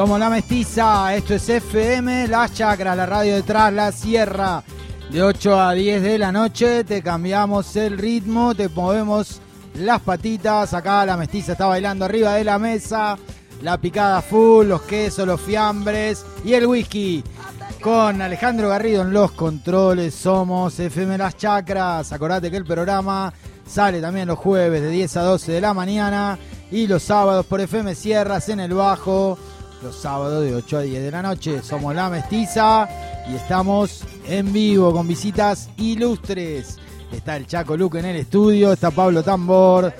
Somos la mestiza, esto es FM, Las Chacras, la radio detrás, la sierra. De 8 a 10 de la noche te cambiamos el ritmo, te movemos las patitas. Acá la mestiza está bailando arriba de la mesa. La picada full, los quesos, los fiambres y el whisky. Con Alejandro Garrido en los controles somos FM Las Chacras. Acordate que el programa sale también los jueves de 10 a 12 de la mañana y los sábados por FM Sierras en el Bajo. Los sábados de 8 a 10 de la noche. Somos La Mestiza y estamos en vivo con visitas ilustres. Está el Chaco Luque en el estudio, está Pablo Tambor.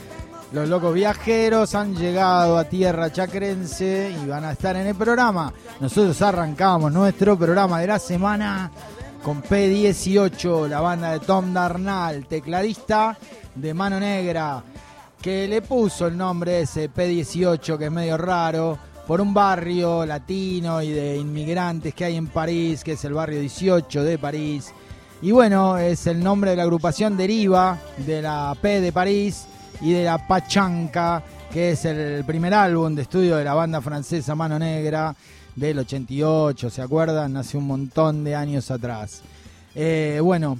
Los locos viajeros han llegado a tierra chacrense y van a estar en el programa. Nosotros arrancamos nuestro programa de la semana con P18, la banda de Tom Darnall, tecladista de Mano Negra, que le puso el nombre ese P18, que es medio raro, por un barrio latino y de inmigrantes que hay en París, que es el barrio 18 de París. Y bueno, es el nombre de la agrupación deriva de la P de París y de la Pachanca, que es el primer álbum de estudio de la banda francesa Mano Negra del 88, ¿se acuerdan? Hace un montón de años atrás. Eh, bueno,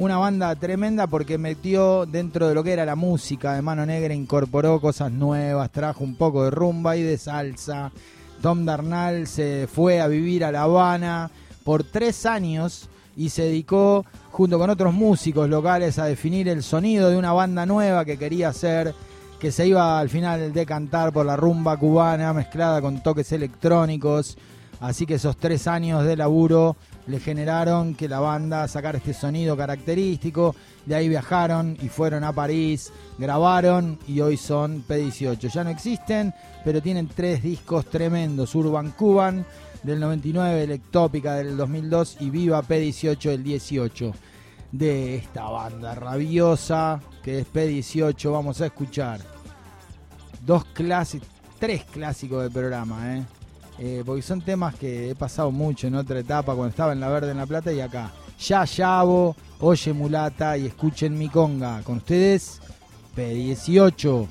una banda tremenda porque metió dentro de lo que era la música de Mano Negra, incorporó cosas nuevas, trajo un poco de rumba y de salsa. Tom Darnall se fue a vivir a La Habana por tres años y se dedicó junto con otros músicos locales a definir el sonido de una banda nueva que quería hacer, que se iba al final de cantar por la rumba cubana mezclada con toques electrónicos. Así que esos tres años de laburo le generaron que la banda sacara este sonido característico. De ahí viajaron y fueron a París, grabaron y hoy son P18. Ya no existen, pero tienen tres discos tremendos: Urban Cuban del 99, Electópica del 2002 y Viva P18 del 18. De esta banda rabiosa que es P18, vamos a escuchar dos clásicos, tres clásicos del programa, ¿eh? Eh, porque son temas que he pasado mucho en otra etapa, cuando estaba en La Verde en La Plata y acá. Ya Yabo, Oye Mulata y escuchen mi conga. Con ustedes, P18.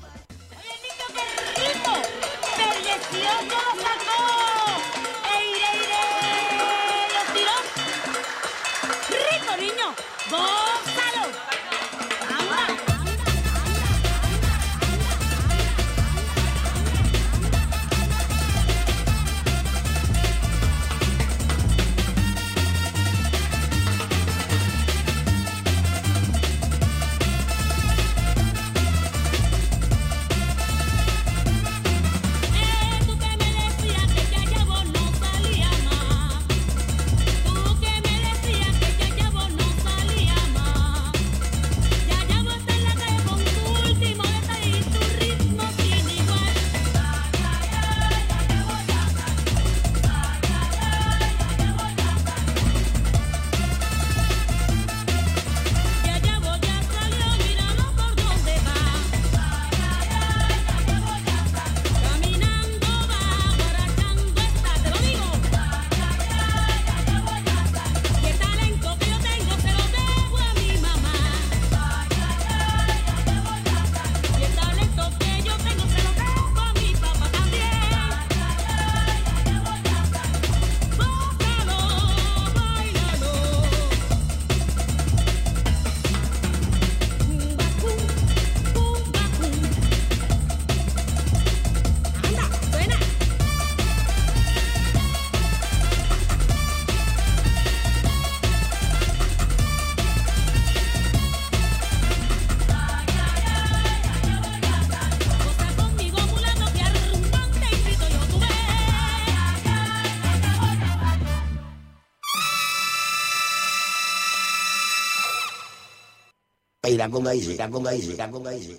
La conga easy, la conga easy, la conga easy,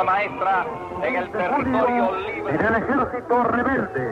obra maestra en el territorio libre. En el ejército rebelde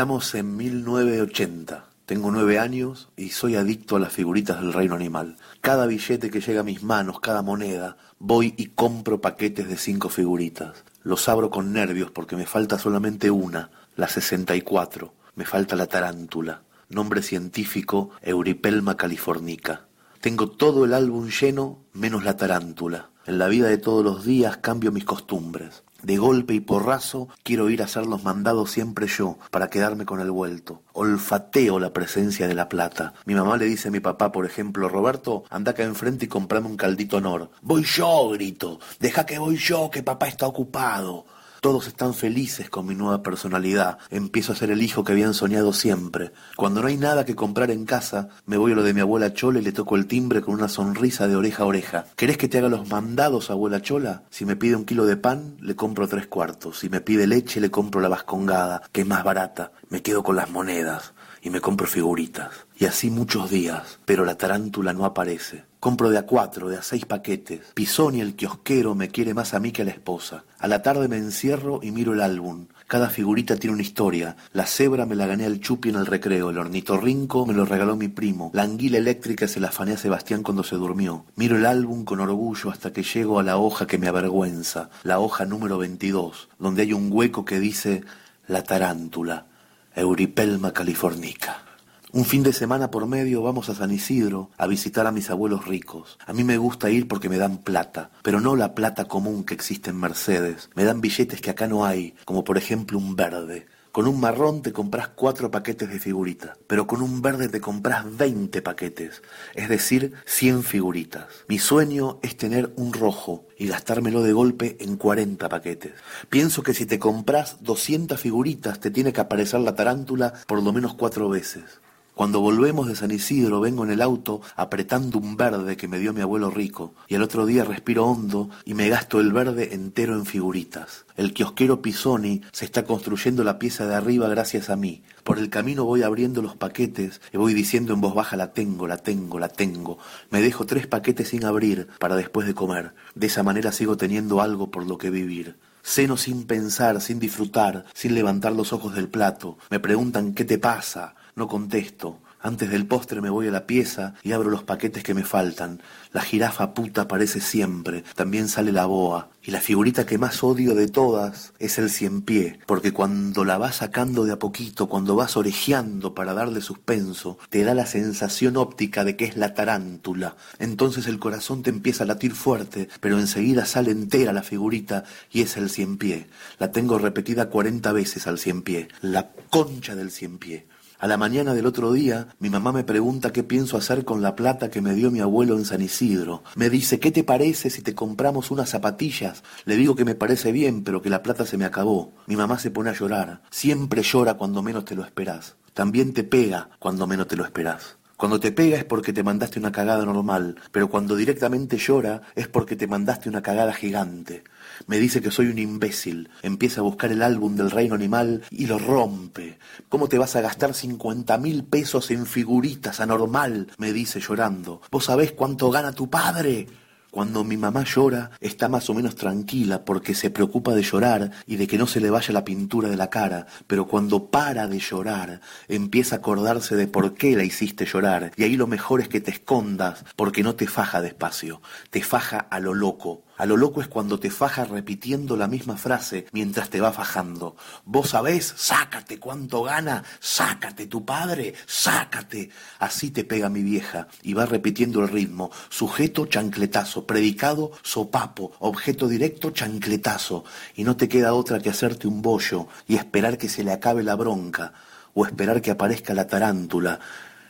Estamos en 1980. Tengo nueve años y soy adicto a las figuritas del reino animal. Cada billete que llega a mis manos, cada moneda, voy y compro paquetes de cinco figuritas. Los abro con nervios porque me falta solamente una, la 64. Me falta la tarántula. Nombre científico Euripelma californica. Tengo todo el álbum lleno menos la tarántula. En la vida de todos los días cambio mis costumbres. De golpe y porrazo quiero ir a hacer los mandados siempre yo, para quedarme con el vuelto. Olfateo la presencia de la plata. Mi mamá le dice a mi papá, por ejemplo, Roberto, anda acá enfrente y comprame un caldito honor. Voy yo, grito. Deja que voy yo, que papá está ocupado. Todos están felices con mi nueva personalidad. Empiezo a ser el hijo que habían soñado siempre. Cuando no hay nada que comprar en casa, me voy a lo de mi abuela Chola y le toco el timbre con una sonrisa de oreja a oreja. ¿Querés que te haga los mandados, abuela Chola? Si me pide un kilo de pan, le compro tres cuartos. Si me pide leche, le compro la vascongada, que es más barata. Me quedo con las monedas y me compro figuritas. Y así muchos días, pero la tarántula no aparece. Compro de a cuatro, de a seis paquetes. Pisoni, el kiosquero, me quiere más a mí que a la esposa. A la tarde me encierro y miro el álbum. Cada figurita tiene una historia. La cebra me la gané al chupi en el recreo. El ornitorrinco me lo regaló mi primo. La anguila eléctrica se la afané a Sebastián cuando se durmió. Miro el álbum con orgullo hasta que llego a la hoja que me avergüenza. La hoja número 22, donde hay un hueco que dice La tarántula. Euripelma californica. Un fin de semana por medio vamos a San Isidro a visitar a mis abuelos ricos. A mí me gusta ir porque me dan plata, pero no la plata común que existe en Mercedes. Me dan billetes que acá no hay, como por ejemplo un verde. Con un marrón te compras cuatro paquetes de figuritas, pero con un verde te compras 20 paquetes, es decir, 100 figuritas. Mi sueño es tener un rojo y gastármelo de golpe en 40 paquetes. Pienso que si te compras 200 figuritas te tiene que aparecer la tarántula por lo menos cuatro veces. Cuando volvemos de San Isidro vengo en el auto apretando un verde que me dio mi abuelo rico y el otro día respiro hondo y me gasto el verde entero en figuritas. El kiosquero Pisoni se está construyendo la pieza de arriba gracias a mí. Por el camino voy abriendo los paquetes y voy diciendo en voz baja la tengo, la tengo, la tengo. Me dejo tres paquetes sin abrir para después de comer. De esa manera sigo teniendo algo por lo que vivir. Ceno sin pensar, sin disfrutar, sin levantar los ojos del plato. Me preguntan ¿qué te pasa? No contesto. Antes del postre me voy a la pieza y abro los paquetes que me faltan. La jirafa puta aparece siempre, también sale la boa. Y la figurita que más odio de todas es el cien pie, porque cuando la vas sacando de a poquito, cuando vas orejeando para darle suspenso, te da la sensación óptica de que es la tarántula. Entonces el corazón te empieza a latir fuerte, pero enseguida sale entera la figurita y es el cien pie. La tengo repetida cuarenta veces al cien pie. La concha del cien pie. A la mañana del otro día, mi mamá me pregunta qué pienso hacer con la plata que me dio mi abuelo en San Isidro. Me dice, ¿qué te parece si te compramos unas zapatillas? Le digo que me parece bien, pero que la plata se me acabó. Mi mamá se pone a llorar. Siempre llora cuando menos te lo esperás. También te pega cuando menos te lo esperás. Cuando te pega es porque te mandaste una cagada normal, pero cuando directamente llora es porque te mandaste una cagada gigante. Me dice que soy un imbécil. Empieza a buscar el álbum del reino animal y lo rompe. ¿Cómo te vas a gastar cincuenta mil pesos en figuritas anormal? Me dice llorando. ¿Vos sabés cuánto gana tu padre? Cuando mi mamá llora, está más o menos tranquila porque se preocupa de llorar y de que no se le vaya la pintura de la cara, pero cuando para de llorar, empieza a acordarse de por qué la hiciste llorar, y ahí lo mejor es que te escondas porque no te faja despacio, te faja a lo loco. A lo loco es cuando te faja repitiendo la misma frase mientras te va fajando. Vos sabés, sácate cuánto gana, sácate tu padre, sácate. Así te pega mi vieja y va repitiendo el ritmo. Sujeto, chancletazo, predicado, sopapo, objeto directo, chancletazo. Y no te queda otra que hacerte un bollo y esperar que se le acabe la bronca o esperar que aparezca la tarántula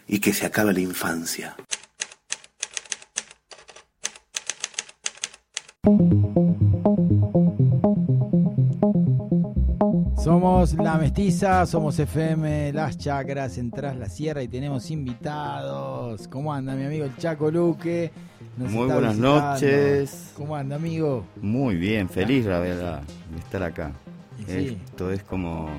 y que se acabe la infancia. Somos La Mestiza, somos FM, Las Chacras, entras la sierra y tenemos invitados. ¿Cómo anda mi amigo el Chaco Luque? Nos Muy buenas visitando. noches. ¿Cómo anda amigo? Muy bien, feliz la verdad de estar acá. Sí. Esto es como,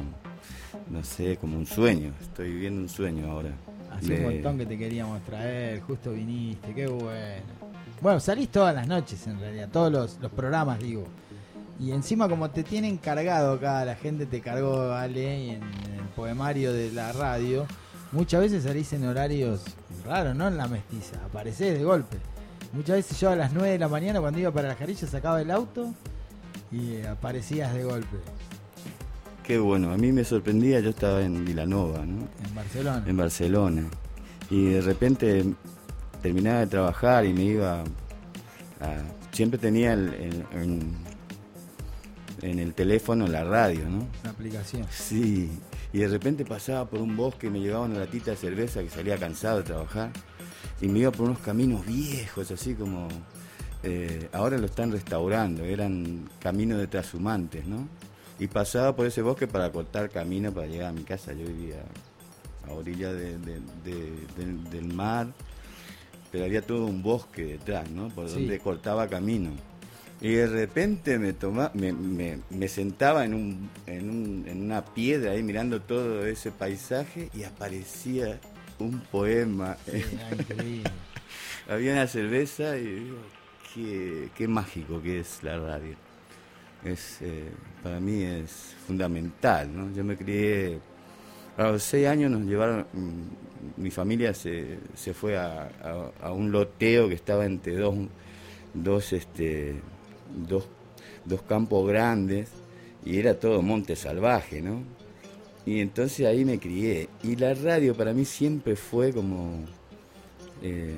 no sé, como un sueño. Estoy viviendo un sueño ahora. Hace un montón que te queríamos traer, justo viniste, qué bueno. Bueno, salís todas las noches en realidad, todos los, los programas digo. Y encima como te tienen cargado acá, la gente te cargó, Ale, y en el poemario de la radio, muchas veces salís en horarios raros, no en la mestiza, aparecés de golpe. Muchas veces yo a las 9 de la mañana cuando iba para la jarilla sacaba el auto y eh, aparecías de golpe Qué bueno, a mí me sorprendía, yo estaba en Vilanova, ¿no? en Barcelona. en Barcelona. Y de repente terminaba de trabajar y me iba a... Siempre tenía el- el- en, en el teléfono la radio, ¿no? Una aplicación. Sí, y de repente pasaba por un bosque y me llevaba una latita de cerveza que salía cansado de trabajar y me iba por unos caminos viejos, así como... eh, ahora lo están restaurando, eran caminos de trashumantes, ¿no? Y pasaba por ese bosque para cortar camino para llegar a mi casa. Yo vivía a orilla de- de- de- del- del mar, pero había todo un bosque detrás, ¿no? Por Sí. donde cortaba camino. Y de repente me toma, me, me- me sentaba en, un, en, un- en una piedra ahí mirando todo ese paisaje y aparecía un poema. Era increíble. Había una cerveza y digo, qué, qué mágico que es la radio. Es, eh, para mí es fundamental, ¿no? Yo me crié, a los seis años nos llevaron, mm, mi familia se, se fue a, a- un loteo que estaba entre dos, dos, este, dos, dos campos grandes y era todo monte salvaje, ¿no? Y entonces ahí me crié. Y la radio para mí siempre fue como, eh,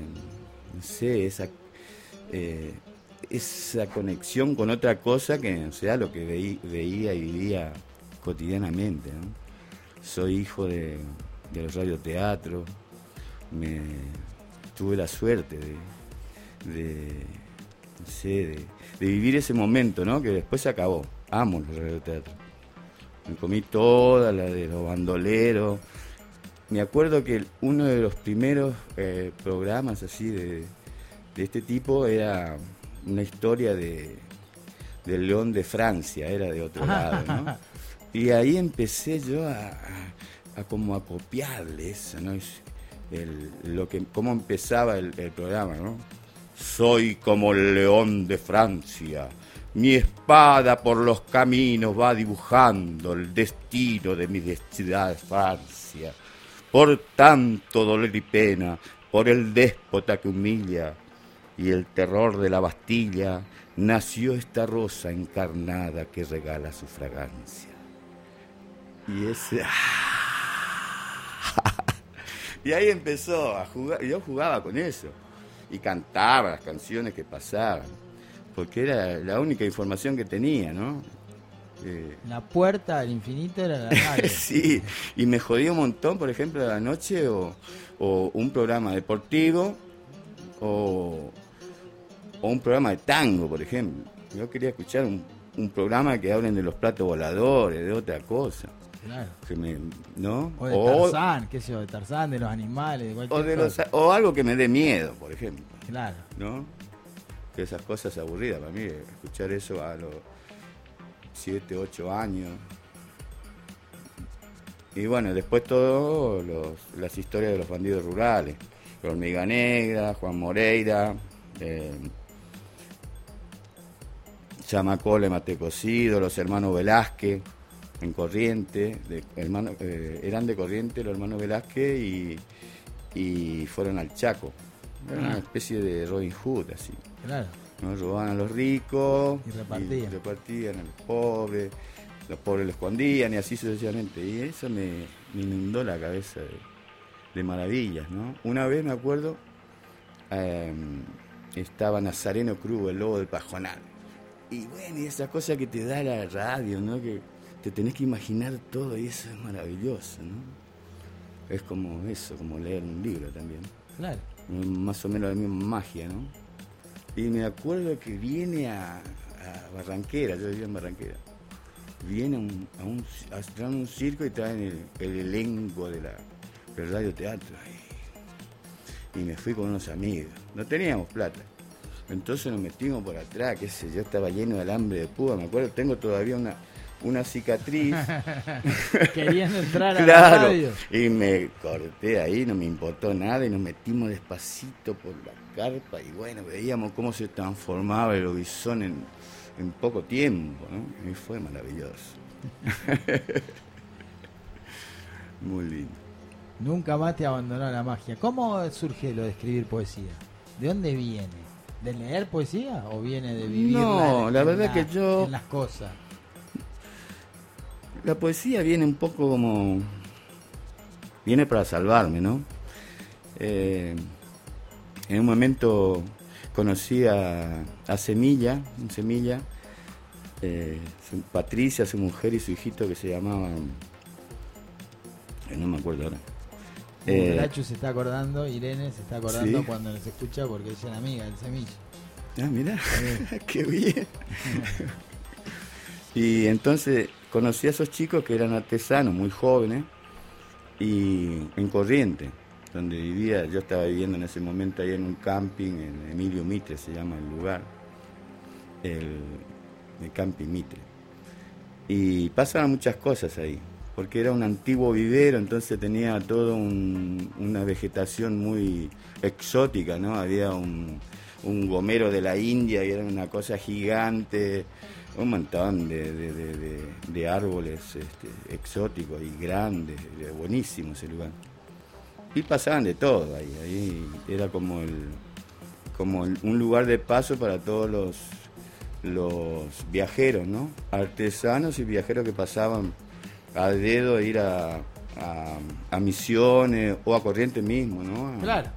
no sé, esa, eh, esa conexión con otra cosa que sea lo que veí- veía y vivía cotidianamente. ¿no? Soy hijo de, de los radioteatros, me, tuve la suerte de, de, no sé, de, de vivir ese momento, ¿no? que después se acabó. Amo los radioteatros. Me comí toda la de los bandoleros. Me acuerdo que uno de los primeros eh, programas así de, de este tipo era una historia de del León de Francia, era de otro lado, ¿no? Y ahí empecé yo a, como a copiarle ¿no? El- lo que, cómo empezaba el, el programa, ¿no? Soy como el león de Francia. Mi espada por los caminos va dibujando el destino de mi ciudad Francia. Por tanto dolor y pena, por el déspota que humilla y el terror de la Bastilla, nació esta rosa encarnada que regala su fragancia. Y ese... y ahí empezó a jugar, yo jugaba con eso, y cantaba las canciones que pasaban, porque era la única información que tenía, ¿no? Eh, La puerta al infinito era la radio. sí, y me jodía un montón, por ejemplo, a la noche o, o un programa deportivo o, o un programa de tango, por ejemplo. Yo quería escuchar un, un programa que hablen de los platos voladores, de otra cosa. Claro. Que me, ¿no? O de O- Tarzán, qué sé yo, de Tarzán, de los animales, de cualquier o, de los- cosa. o algo que me dé miedo, por ejemplo. Claro. ¿no? Que esas cosas aburridas para mí, escuchar eso a los 7, 8 años. Y bueno, después todo los- las historias de los bandidos rurales. Hormiga Negra, Juan Moreira, eh, Chamacola y Mate Cocido, los hermanos Velázquez en Corriente, de, hermano, eh, eran de Corriente los hermanos Velázquez y, y fueron al Chaco. Era una especie de Robin Hood, así. Claro. ¿no? Robaban a los ricos Y repartían. repartían a los pobres, los pobres lo escondían y así sucesivamente. Y eso me, me inundó la cabeza de, de maravillas, ¿no? Una vez me acuerdo, eh, estaba Nazareno Cruz, el lobo del pajonal. Y bueno, y esa cosa que te da la radio, ¿no? Que te tenés que imaginar todo y eso es maravilloso, ¿no? Es como eso, como leer un libro también Claro. más o menos la misma magia, ¿no? Y me acuerdo que viene a, a Barranquera, yo vivía en Barranquera, viene a un, a un, a traen un circo y traen el, el elenco de la, del radioteatro. Y, y me fui con unos amigos, no teníamos plata. Entonces nos metimos por atrás, qué sé yo, estaba lleno de alambre de púa, me acuerdo, tengo todavía una, una cicatriz. Queriendo entrar a la Claro, radio. y me corté ahí, no me importó nada y nos metimos despacito por la carpa y bueno, veíamos cómo se transformaba el lobizón en, en poco tiempo, ¿no? Y fue maravilloso. Muy lindo. Nunca más te abandonó la magia. ¿Cómo surge lo de escribir poesía? ¿De dónde viene? ¿De leer poesía o viene de vivir? No, la verdad que yo- En las cosas. La poesía viene un poco como... Viene para salvarme, ¿no? Eh, en un momento conocí a, a Semilla, un Semilla, eh, su- Patricia, su mujer y su hijito que se llamaban... eh, no me acuerdo ahora. Lachu se está acordando, Irene se está acordando sí. cuando nos escucha porque ella es amiga del semilla. Ah, mira, qué bien. y entonces conocí a esos chicos que eran artesanos, muy jóvenes, y en Corriente, donde vivía, yo estaba viviendo en ese momento ahí en un camping, en Emilio Mitre se llama el lugar, el, camping Mitre. Y pasaban muchas cosas ahí, porque era un antiguo vivero, entonces tenía toda una vegetación muy exótica, ¿no? Había un, un gomero de la India y era una cosa gigante, un montón de, de- de- de- de árboles este, exóticos y grandes, buenísimo ese lugar. Y pasaban de todo ahí, ahí era como el como el- un lugar de paso para todos los los viajeros, ¿no? Artesanos y viajeros que pasaban a dedo a ir a, a- a misiones o a corriente mismo, ¿no? A- Claro.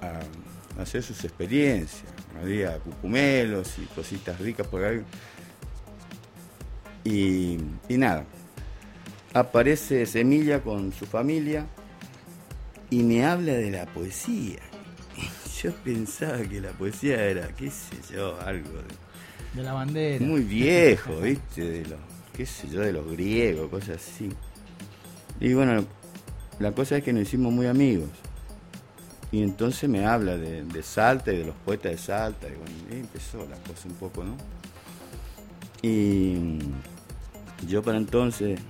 a hacer sus experiencias. Había cucumelos y cositas ricas por ahí. Y, y nada, aparece Semilla con su familia y me habla de la poesía. Yo pensaba que la poesía era, qué sé yo, algo de- De la bandera. muy viejo, ¿viste? De los, qué sé yo, de los griegos, cosas así. Y bueno, la cosa es que nos hicimos muy amigos. Y entonces me habla de, de Salta y de los poetas de Salta. Y bueno, y empezó la cosa un poco, ¿no? Y yo para entonces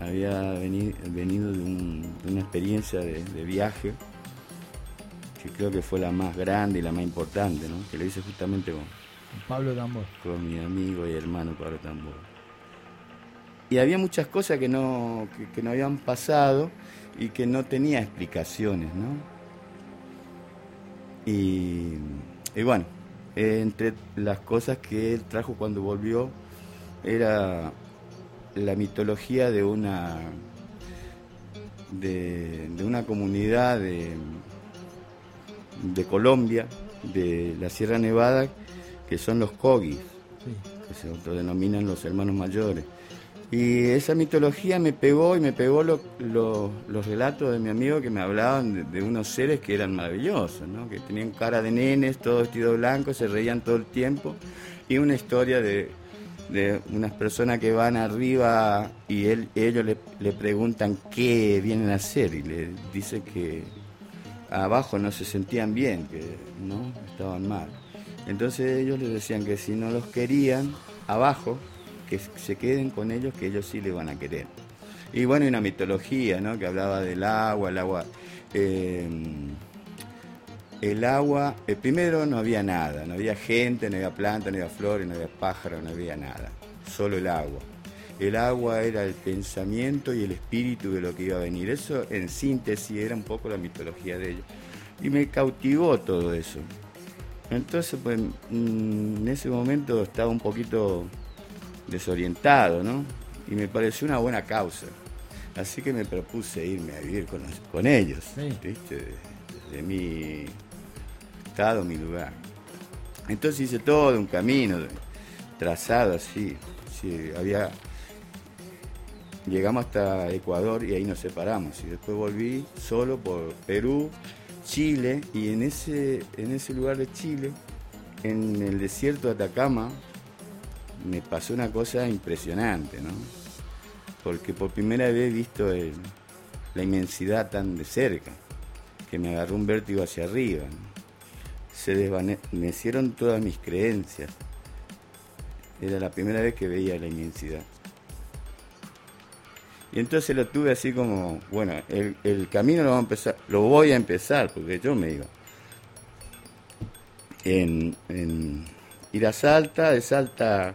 había veni- venido de, un- de una experiencia de, de viaje que creo que fue la más grande y la más importante, ¿no? Que lo hice justamente con, Pablo Tambor. con mi amigo y hermano Pablo Tambor. Y había muchas cosas que no, que, que no habían pasado y que no tenía explicaciones, ¿no? Y, y bueno, entre las cosas que él trajo cuando volvió era la mitología de una de, de una comunidad de, de Colombia, de la Sierra Nevada, que son los Kogis, Sí. que se autodenominan los hermanos mayores. Y esa mitología me pegó y me pegó lo- lo- los relatos de mi amigo que me hablaban de, de unos seres que eran maravillosos, ¿no? que tenían cara de nenes, todo vestido blanco, se reían todo el tiempo. Y una historia de, de unas personas que van arriba y él, ellos le, le preguntan qué vienen a hacer y le dicen que abajo no se sentían bien, que no estaban mal. Entonces ellos les decían que si no los querían abajo, que se queden con ellos, que ellos sí les van a querer. Y bueno, y una mitología, ¿no? Que hablaba del agua, el agua. eh, el agua, eh, primero no había nada, no había gente, no había planta, no había flores, no había pájaros, no había nada, solo el agua. El agua era el pensamiento y el espíritu de lo que iba a venir. Eso en síntesis era un poco la mitología de ellos. Y me cautivó todo eso. Entonces, pues, mm, en ese momento estaba un poquito desorientado, ¿no? Y me pareció una buena causa. Así que me propuse irme a vivir con, los- con ellos, Sí. ¿viste? De, mi estado, mi lugar. Entonces hice todo un camino trazado así. sí, había llegamos hasta Ecuador y ahí nos separamos. Y después volví solo por Perú, Chile, y en ese, en ese lugar de Chile, en el desierto de Atacama, me pasó una cosa impresionante, ¿no? Porque por primera vez he visto la inmensidad tan de cerca, que me agarró un vértigo hacia arriba. Se desvanecieron todas mis creencias. Era la primera vez que veía la inmensidad. Y entonces lo tuve así como, bueno, el, camino lo, a empezar, lo voy a empezar, porque yo me. En, en ir a Salta, de Salta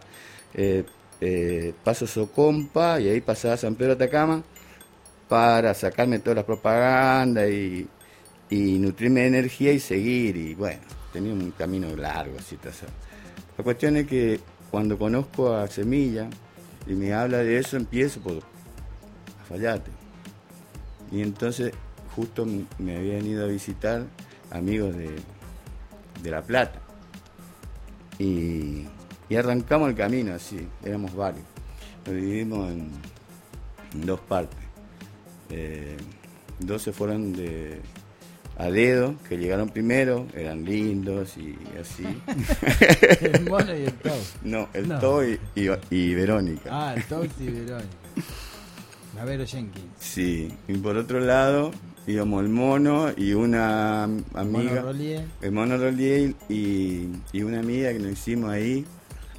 eh, eh, paso Socompa y ahí pasaba a San Pedro Atacama para sacarme toda la propaganda y, y nutrirme de energía y seguir. Y bueno, tenía un camino largo así. La cuestión es que cuando conozco a Semilla y me habla de eso, empiezo por Fallate. Y entonces justo me habían ido a visitar amigos de, de La Plata. Y, y arrancamos el camino así, éramos varios. Lo dividimos en, en dos partes. Eh, dos se fueron de a dedo, que llegaron primero, eran lindos y así. El mono y el Tau. No, el No. To y, y- y Verónica. Ah, el Tau y Verónica. Vero Jenkins. Sí, y por otro lado íbamos el mono y una amiga, Mono Rolier. el mono Rolier y, y una amiga que nos hicimos ahí,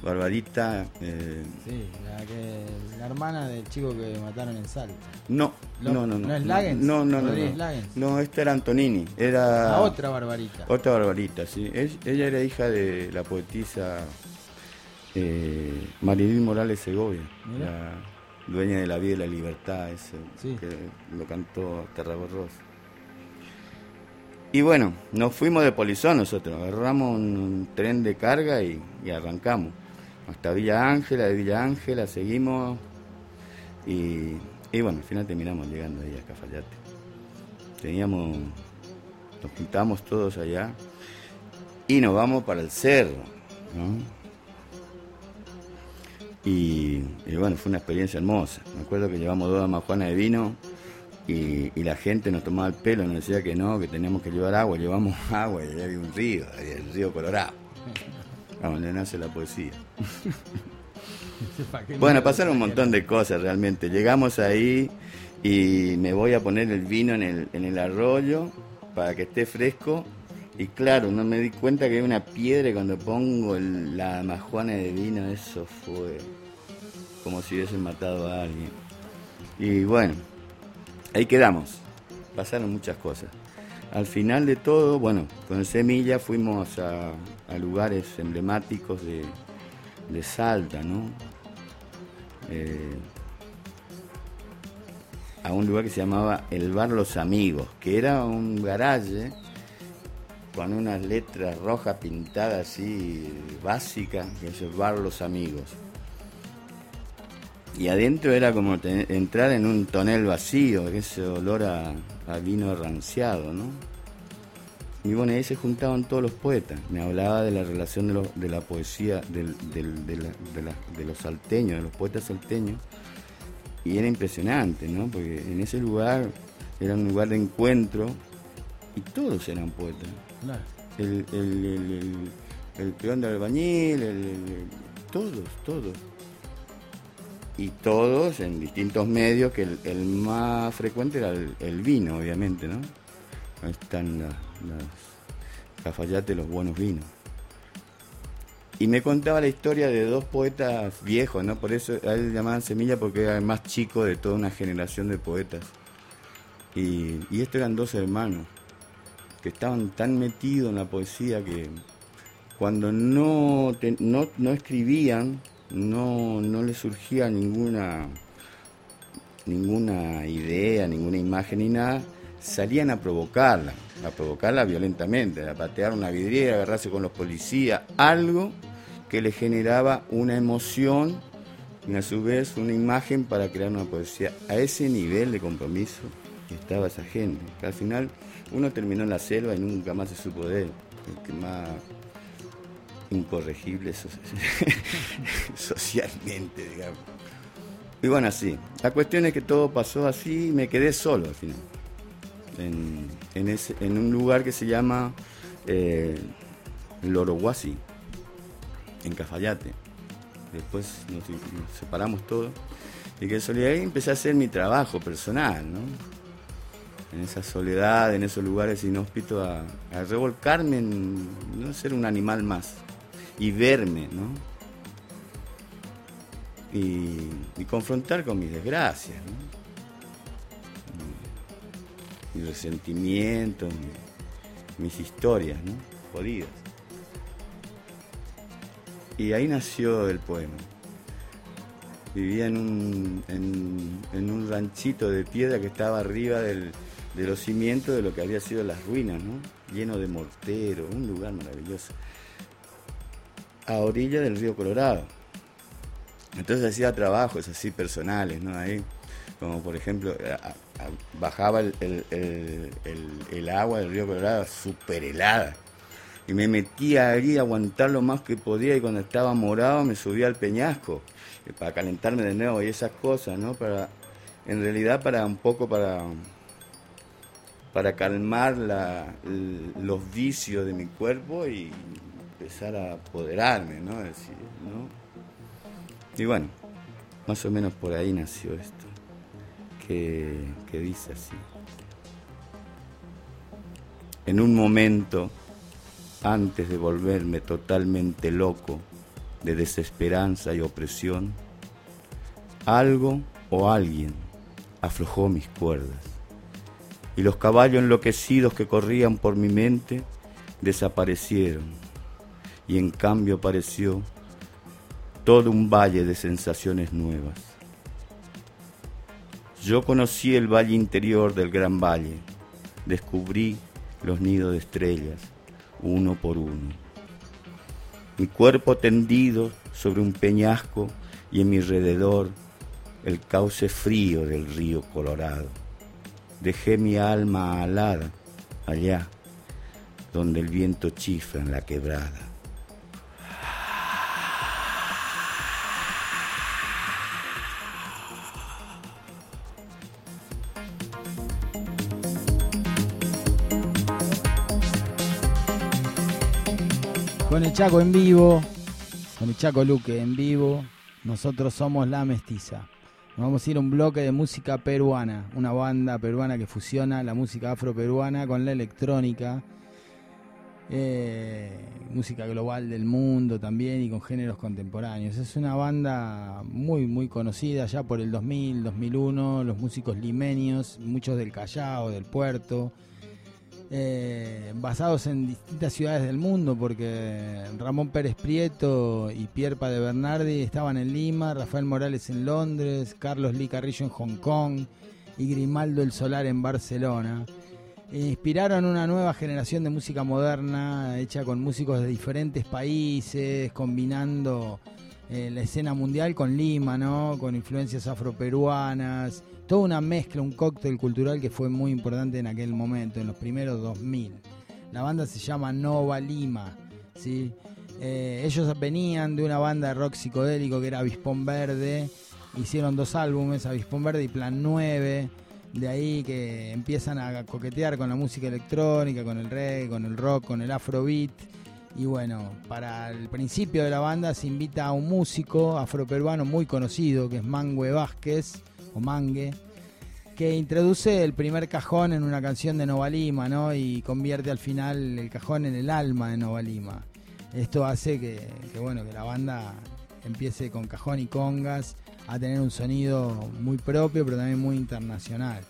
Barbarita. eh, Sí, la, que, la hermana del chico que mataron en Salta. no, Lo- no, no, no. ¿no es Lagens? No, no, no. No, Lagens. no esta era Antonini, era La otra barbarita. otra Barbarita, sí. Es- ella era hija de la poetisa eh, Marilyn Morales Segovia, Mira. la dueña de la vida y la libertad, ese Sí. que lo cantó Terragorros. Y bueno, nos fuimos de Polizón nosotros, agarramos un, un tren de carga y, y arrancamos. Hasta Villa Ángela, de Villa Ángela seguimos y, y bueno, al final terminamos llegando ahí a Cafayate. Teníamos, nos juntamos todos allá y nos vamos para el cerro. ¿no? Y, y bueno, fue una experiencia hermosa. Me acuerdo que llevamos dos amajuanas de vino y, y la gente nos tomaba el pelo, nos decía que no, que teníamos que llevar agua. Llevamos agua y había un río, ahí, el río Colorado. A donde nace la poesía. Bueno, pasaron un montón de cosas realmente. Llegamos ahí y me voy a poner el vino en el, en el arroyo para que esté fresco. Y claro, no me di cuenta que hay una piedra y cuando pongo el- la majuana de vino, eso fue como si hubiesen matado a alguien. Y bueno, ahí quedamos. Pasaron muchas cosas. Al final de todo, bueno, con Semilla fuimos a, lugares emblemáticos de, de Salta, ¿no? Eh, a un lugar que se llamaba El Bar Los Amigos, que era un garaje con unas letras rojas pintadas así básicas, que es el Bar Los Amigos. Y adentro era como te- entrar en un tonel vacío, ese olor a, a vino ranciado, ¿no? Y bueno, ahí se juntaban todos los poetas. Me hablaba de la relación de, lo- de la poesía del- del- de, la- de la- de los salteños, de los poetas salteños. Y era impresionante, ¿no? Porque en ese lugar era un lugar de encuentro y todos eran poetas. Claro. El, el, el, el- peón de albañil, todos, todos. Y todos en distintos medios, que el, más frecuente era el, vino, obviamente, ¿no? Ahí están las, las Cafayate, los buenos vinos. Y me contaba la historia de dos poetas viejos, ¿no? Por eso a él le llamaban Semilla porque era el más chico de toda una generación de poetas. Y, y estos eran dos hermanos que estaban tan metidos en la poesía que cuando no, no, no escribían, no, no les surgía ninguna, ninguna idea, ninguna imagen ni nada, salían a provocarla, a provocarla violentamente, a patear una vidriera, a agarrarse con los policías, algo que le generaba una emoción y a su vez una imagen para crear una poesía. A ese nivel de compromiso estaba esa gente, al final uno terminó en la selva y nunca más se supo de él, el incorregible so- socialmente, digamos. Y bueno, así. La cuestión es que todo pasó así y me quedé solo al final. En, en, ese- en un lugar que se llama eh, en Cafayate. Después nos, separamos todos. Y que soledad ahí empecé a hacer mi trabajo personal, ¿no? En esa soledad, en esos lugares inhóspitos, a, a revolcarme en no ser un animal más y verme, ¿no? Y, confrontar con mis desgracias, ¿no? Mi- mis resentimientos, mi- mis historias, ¿no? Jodidas. y ahí nació el poema. Vivía en un, en, en un ranchito de piedra que estaba arriba del- de los cimientos de lo que había sido las ruinas, ¿no? lleno de mortero, un lugar maravilloso, a orilla del río Colorado. Entonces hacía trabajos así personales, ¿no? Ahí, como por ejemplo, bajaba el, agua del río Colorado súper helada. Y me metía ahí a aguantar lo más que podía y cuando estaba morado me subía al peñasco eh, para calentarme de nuevo y esas cosas, ¿no? Para, en realidad para un poco para, para calmar los vicios de mi cuerpo y empezar a apoderarme, ¿no? ¿no? Y bueno, más o menos por ahí nació esto, que, que dice así. En un momento, antes de volverme totalmente loco de desesperanza y opresión, algo o alguien aflojó mis cuerdas y los caballos enloquecidos que corrían por mi mente desaparecieron y en cambio apareció todo un valle de sensaciones nuevas. Yo conocí el valle interior del gran valle, descubrí los nidos de estrellas, uno por uno. Mi cuerpo tendido sobre un peñasco y en mi alrededor el cauce frío del río Colorado. Dejé mi alma alada allá, donde el viento chifra en la quebrada. Con el Chaco en vivo, con el Chaco Luque en vivo, nosotros somos La Mestiza. Nos vamos a ir a un bloque de música peruana, una banda peruana que fusiona la música afroperuana con la electrónica, eh, música global del mundo también y con géneros contemporáneos. Es una banda muy, muy conocida ya por el 2000, 2001, los músicos limenios, muchos del Callao, del Puerto, eh, basados en distintas ciudades del mundo, porque Ramón Pérez Prieto y Pierpa de Bernardi estaban en Lima, Rafael Morales en Londres, Carlos Lee Carrillo en Hong Kong y Grimaldo el Solar en Barcelona. E inspiraron una nueva generación de música moderna hecha con músicos de diferentes países, combinando eh, la escena mundial con Lima, ¿no? Con influencias afroperuanas, toda una mezcla, un cóctel cultural que fue muy importante en aquel momento, en los primeros 2000. La banda se llama Nova Lima, ¿sí? Eh, ellos venían de una banda de rock psicodélico que era Avispón Verde, hicieron dos álbumes, Avispón Verde y Plan 9, de ahí que empiezan a coquetear con la música electrónica, con el reggae, con el rock, con el afrobeat. Y bueno, para el principio de la banda se invita a un músico afroperuano muy conocido, que es Mangue Vázquez, Mangue, que introduce el primer cajón en una canción de Nova Lima, ¿no? Y convierte al final el cajón en el alma de Nova Lima. Esto hace que, bueno, que la banda empiece con cajón y congas a tener un sonido muy propio, pero también muy internacional.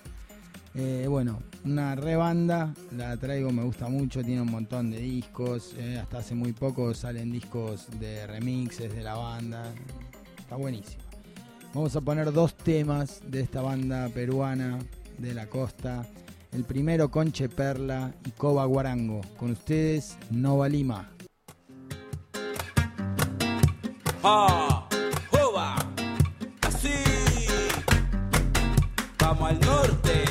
Eh, bueno, una re banda, la traigo, me gusta mucho, tiene un montón de discos, eh, hasta hace muy poco salen discos de remixes de la banda, está buenísimo. Vamos a poner dos temas de esta banda peruana de la costa. El primero Conche Perla y Coba Guarango. Con ustedes, Nova Lima. ¡Ah! ¡Joba! Así. Vamos al norte.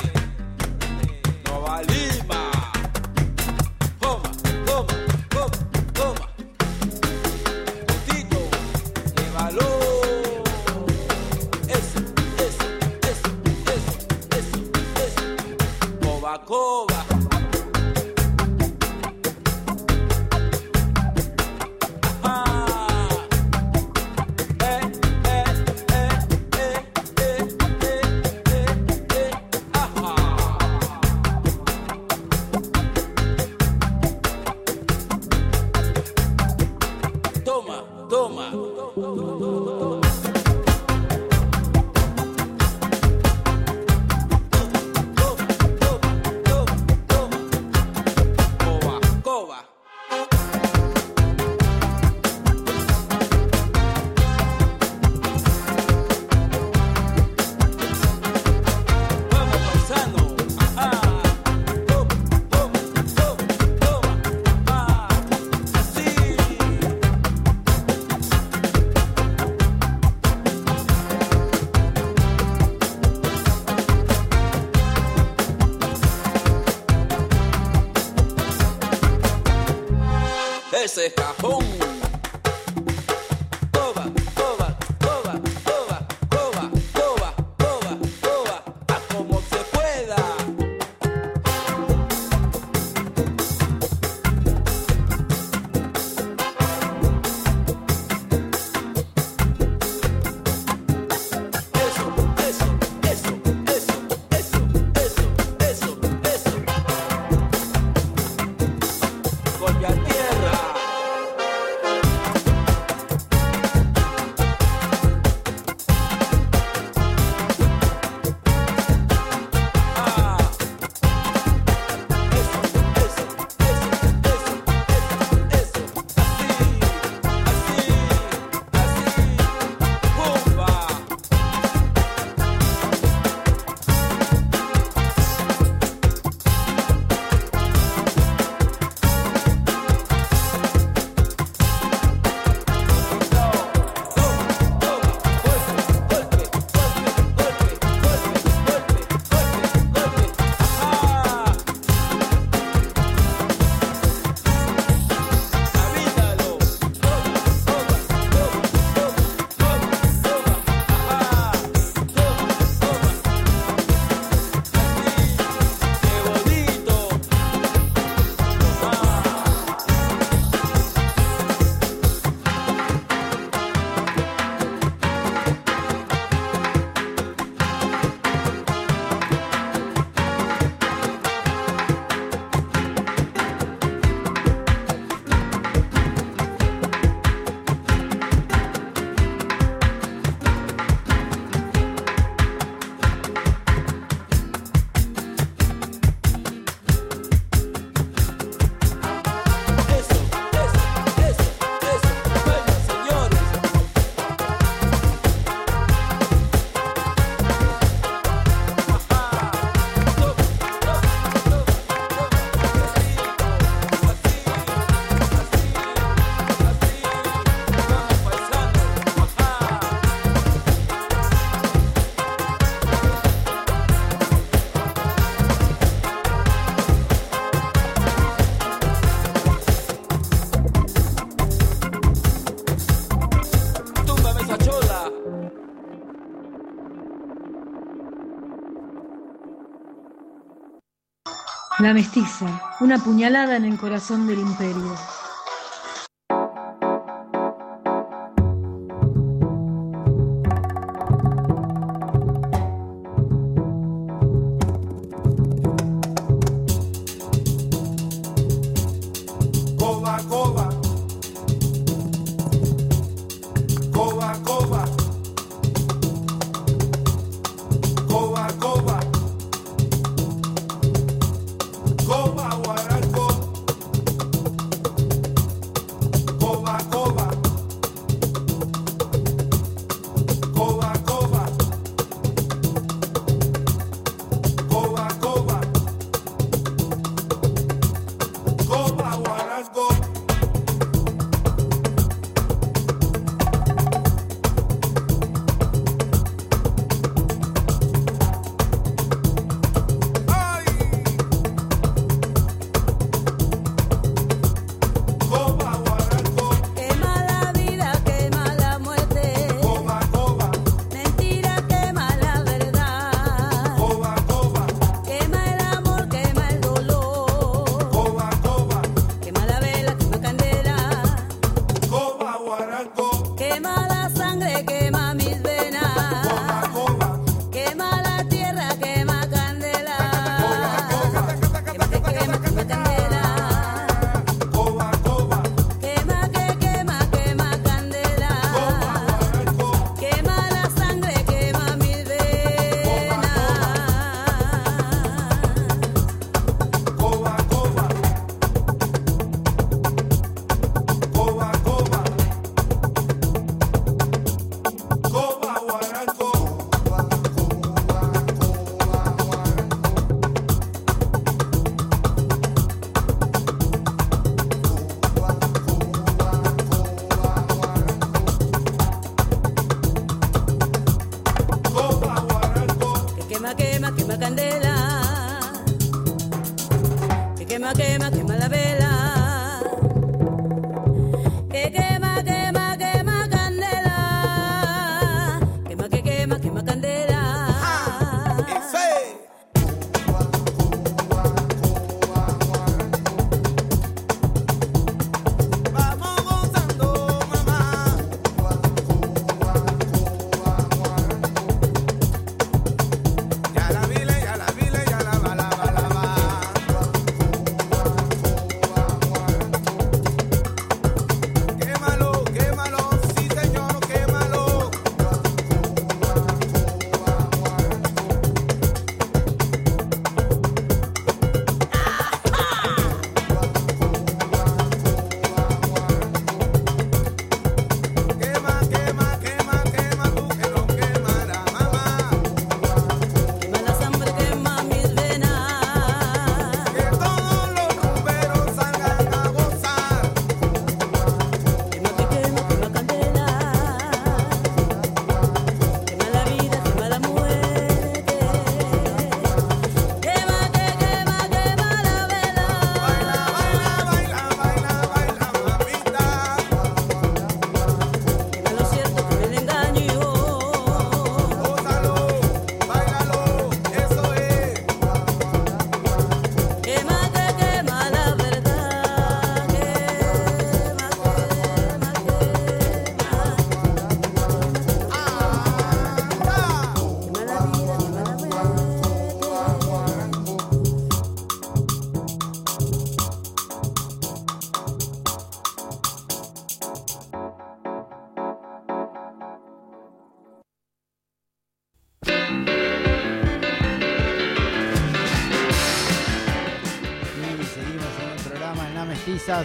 La mestiza, una puñalada en el corazón del imperio.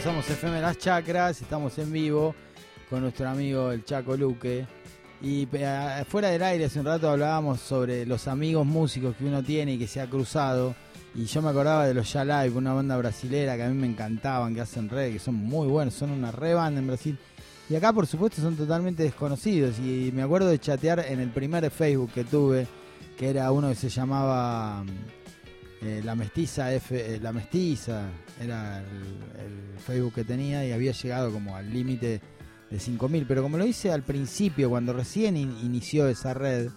Somos FM Las Chacras, estamos en vivo con nuestro amigo el Chaco Luque. Y eh, fuera del aire hace un rato hablábamos sobre los amigos músicos que uno tiene y que se ha cruzado. Y yo me acordaba de los Ya Live, una banda brasilera que a mí me encantaban, que hacen reggae, que son muy buenos, son una re banda en Brasil. Y acá, por supuesto, son totalmente desconocidos. Y me acuerdo de chatear en el primer Facebook que tuve, que era uno que se llamaba eh, La Mestiza F, eh, La Mestiza, era el, Facebook que tenía y había llegado como al límite de 5.000. Pero como lo hice al principio, cuando recién in- inició esa red,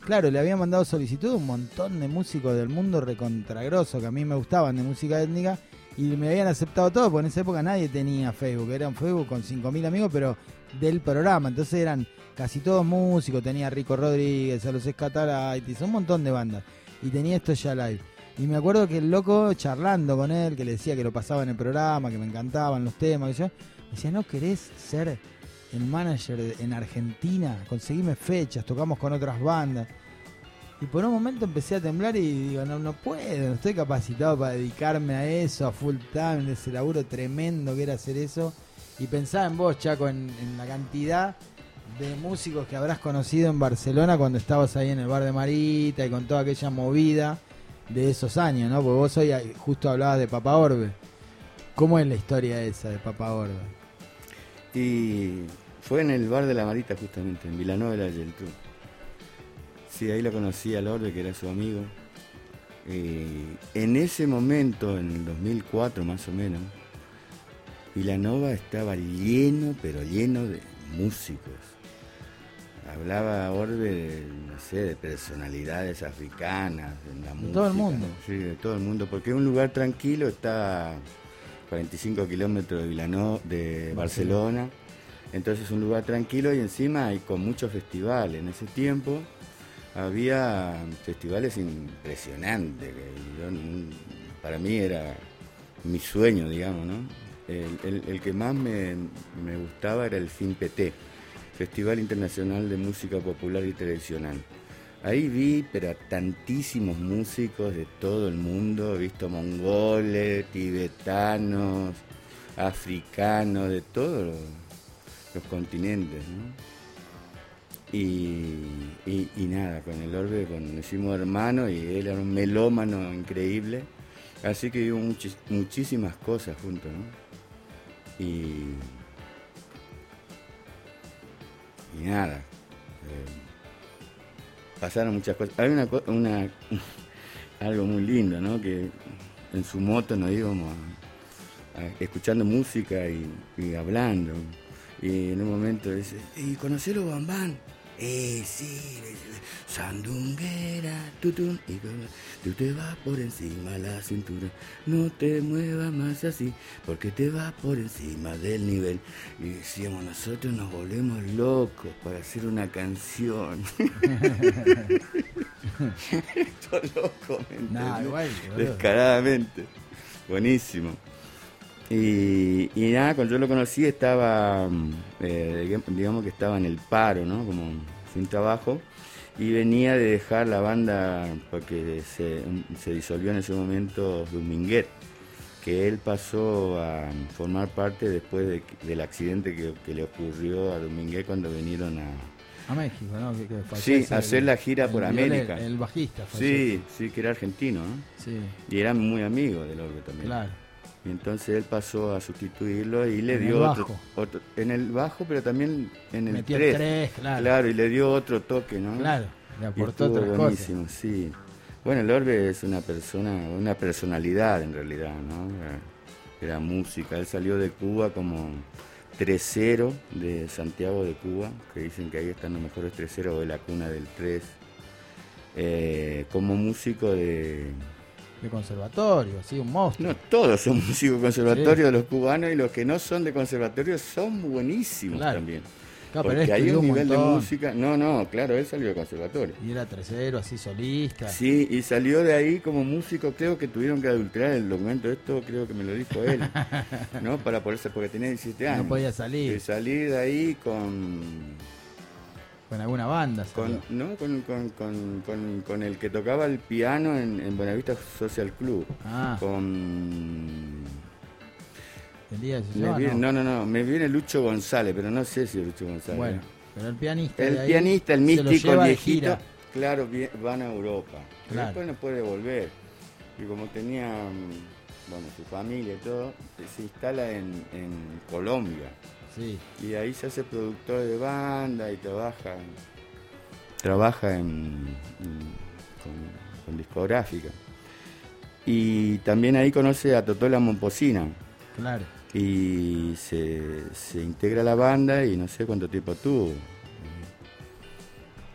claro, le había mandado solicitud a un montón de músicos del mundo recontragroso que a mí me gustaban de música étnica y me habían aceptado todo, porque en esa época nadie tenía Facebook, era un Facebook con 5.000 amigos, pero del programa, entonces eran casi todos músicos, tenía Rico Rodríguez, a los Escatalaitis, un montón de bandas, y tenía esto ya live. Y me acuerdo que el loco charlando con él, que le decía que lo pasaba en el programa, que me encantaban los temas, que yo, me decía, ¿no querés ser el manager en Argentina? Conseguime fechas, tocamos con otras bandas. Y por un momento empecé a temblar y digo, no, no puedo, no estoy capacitado para dedicarme a eso, a full time, ese laburo tremendo que era hacer eso. Y pensaba en vos, Chaco, en la cantidad de músicos que habrás conocido en Barcelona cuando estabas ahí en el bar de Marita y con toda aquella movida de esos años, ¿no? Porque vos hoy ah, justo hablabas de Papa Orbe. ¿Cómo es la historia esa de Papa Orbe? Y fue en el bar de la Marita justamente, en Vilanova de la Geltrú. Sí, ahí lo conocí al Orbe, que era su amigo. Y en ese momento, en el 2004 más o menos, Vilanova estaba lleno, pero lleno de músicos. Hablaba Orbe de, no sé, de personalidades africanas, de la música. todo el mundo. Sí, de todo el mundo, porque es un lugar tranquilo, está a 45 kilómetros de Vilano, de Barcelona. Entonces es un lugar tranquilo y encima hay con muchos festivales. En ese tiempo había festivales impresionantes. que yo, para mí era mi sueño, digamos, ¿no? El, el- el que más me, me gustaba era el FIMPT, Festival Internacional de Música Popular y Tradicional. Ahí vi, pero a tantísimos músicos de todo el mundo, he visto mongoles, tibetanos, africanos, de todos los, continentes, ¿no? Y, nada, con el Orbe con, nos hicimos hermanos y él era un melómano increíble, así que vimos muchísimas cosas juntos, ¿no? Y, y nada, eh, pasaron muchas cosas. Hay una, una algo muy lindo, ¿no? Que en su moto nos íbamos escuchando música y, hablando. Y en un momento dice, ¿y conocés los bambán? Eh, sí, sandunguera, tutun, y tú te vas por encima la cintura, no te muevas más así, porque te vas por encima del nivel. Y decíamos, nosotros nos volvemos locos para hacer una canción. Esto loco, ¿me Nah, igual. Descaradamente. Buenísimo. Y, y nada, cuando yo lo conocí estaba, mm, eh, digamos que estaba en el paro, ¿no? Como sin trabajo. Y venía de dejar la banda porque se, se disolvió en ese momento Dominguet, que él pasó a formar parte después de- del accidente que, que le ocurrió a Dominguet cuando vinieron a, A México, ¿no? Que, que Sí, fallece hacer el- la gira por el América. El bajista. Sí, fallece. sí, que era argentino, ¿no? Sí. Y era muy amigo del Orbe también. Claro. Y entonces él pasó a sustituirlo y le En dio otro, En el bajo, pero también en el Metió el 3. tres, claro. y le dio otro toque, ¿no? Claro, le aportó otras buenísimo, sí. Bueno, el Orbe es una persona, una personalidad en realidad, ¿no? Era, era música. Él salió de Cuba como tresero de Santiago de Cuba, que dicen que ahí están los mejores treseros de la cuna del tres. Eh, como músico de, De conservatorio, así, un monstruo. no, todos son músicos conservatorios Sí. los cubanos y los que no son de conservatorio son buenísimos Claro. también. Claro, pero Porque hay un un nivel de música. No, no, claro, él salió de conservatorio. Y era tercero, así solista. Sí, y salió de ahí como músico. Creo que tuvieron que adulterar el documento. Esto creo que me lo dijo él. ¿No? Para ponerse, porque tenía 17 años. No podía salir. Y salir de ahí con. Con alguna banda. Con, no, con, con, con, el que tocaba el piano en, en Buenavista Social Club. Ah. Con. Elías no. no, no, no, me viene Lucho González, pero no sé si es Lucho González. Bueno, pero el pianista. El ahí pianista, el místico, el viejito, claro, van a Europa. Claro. Después no puede volver. Y como tenía, mm, bueno, su familia y todo, se instala en, en Colombia. Sí. Y ahí se hace productor de banda y trabaja, trabaja en, en- con, con discográfica. Y también ahí conoce a Totola Momposina Claro. y se, se integra a la banda y no sé cuánto tiempo tuvo.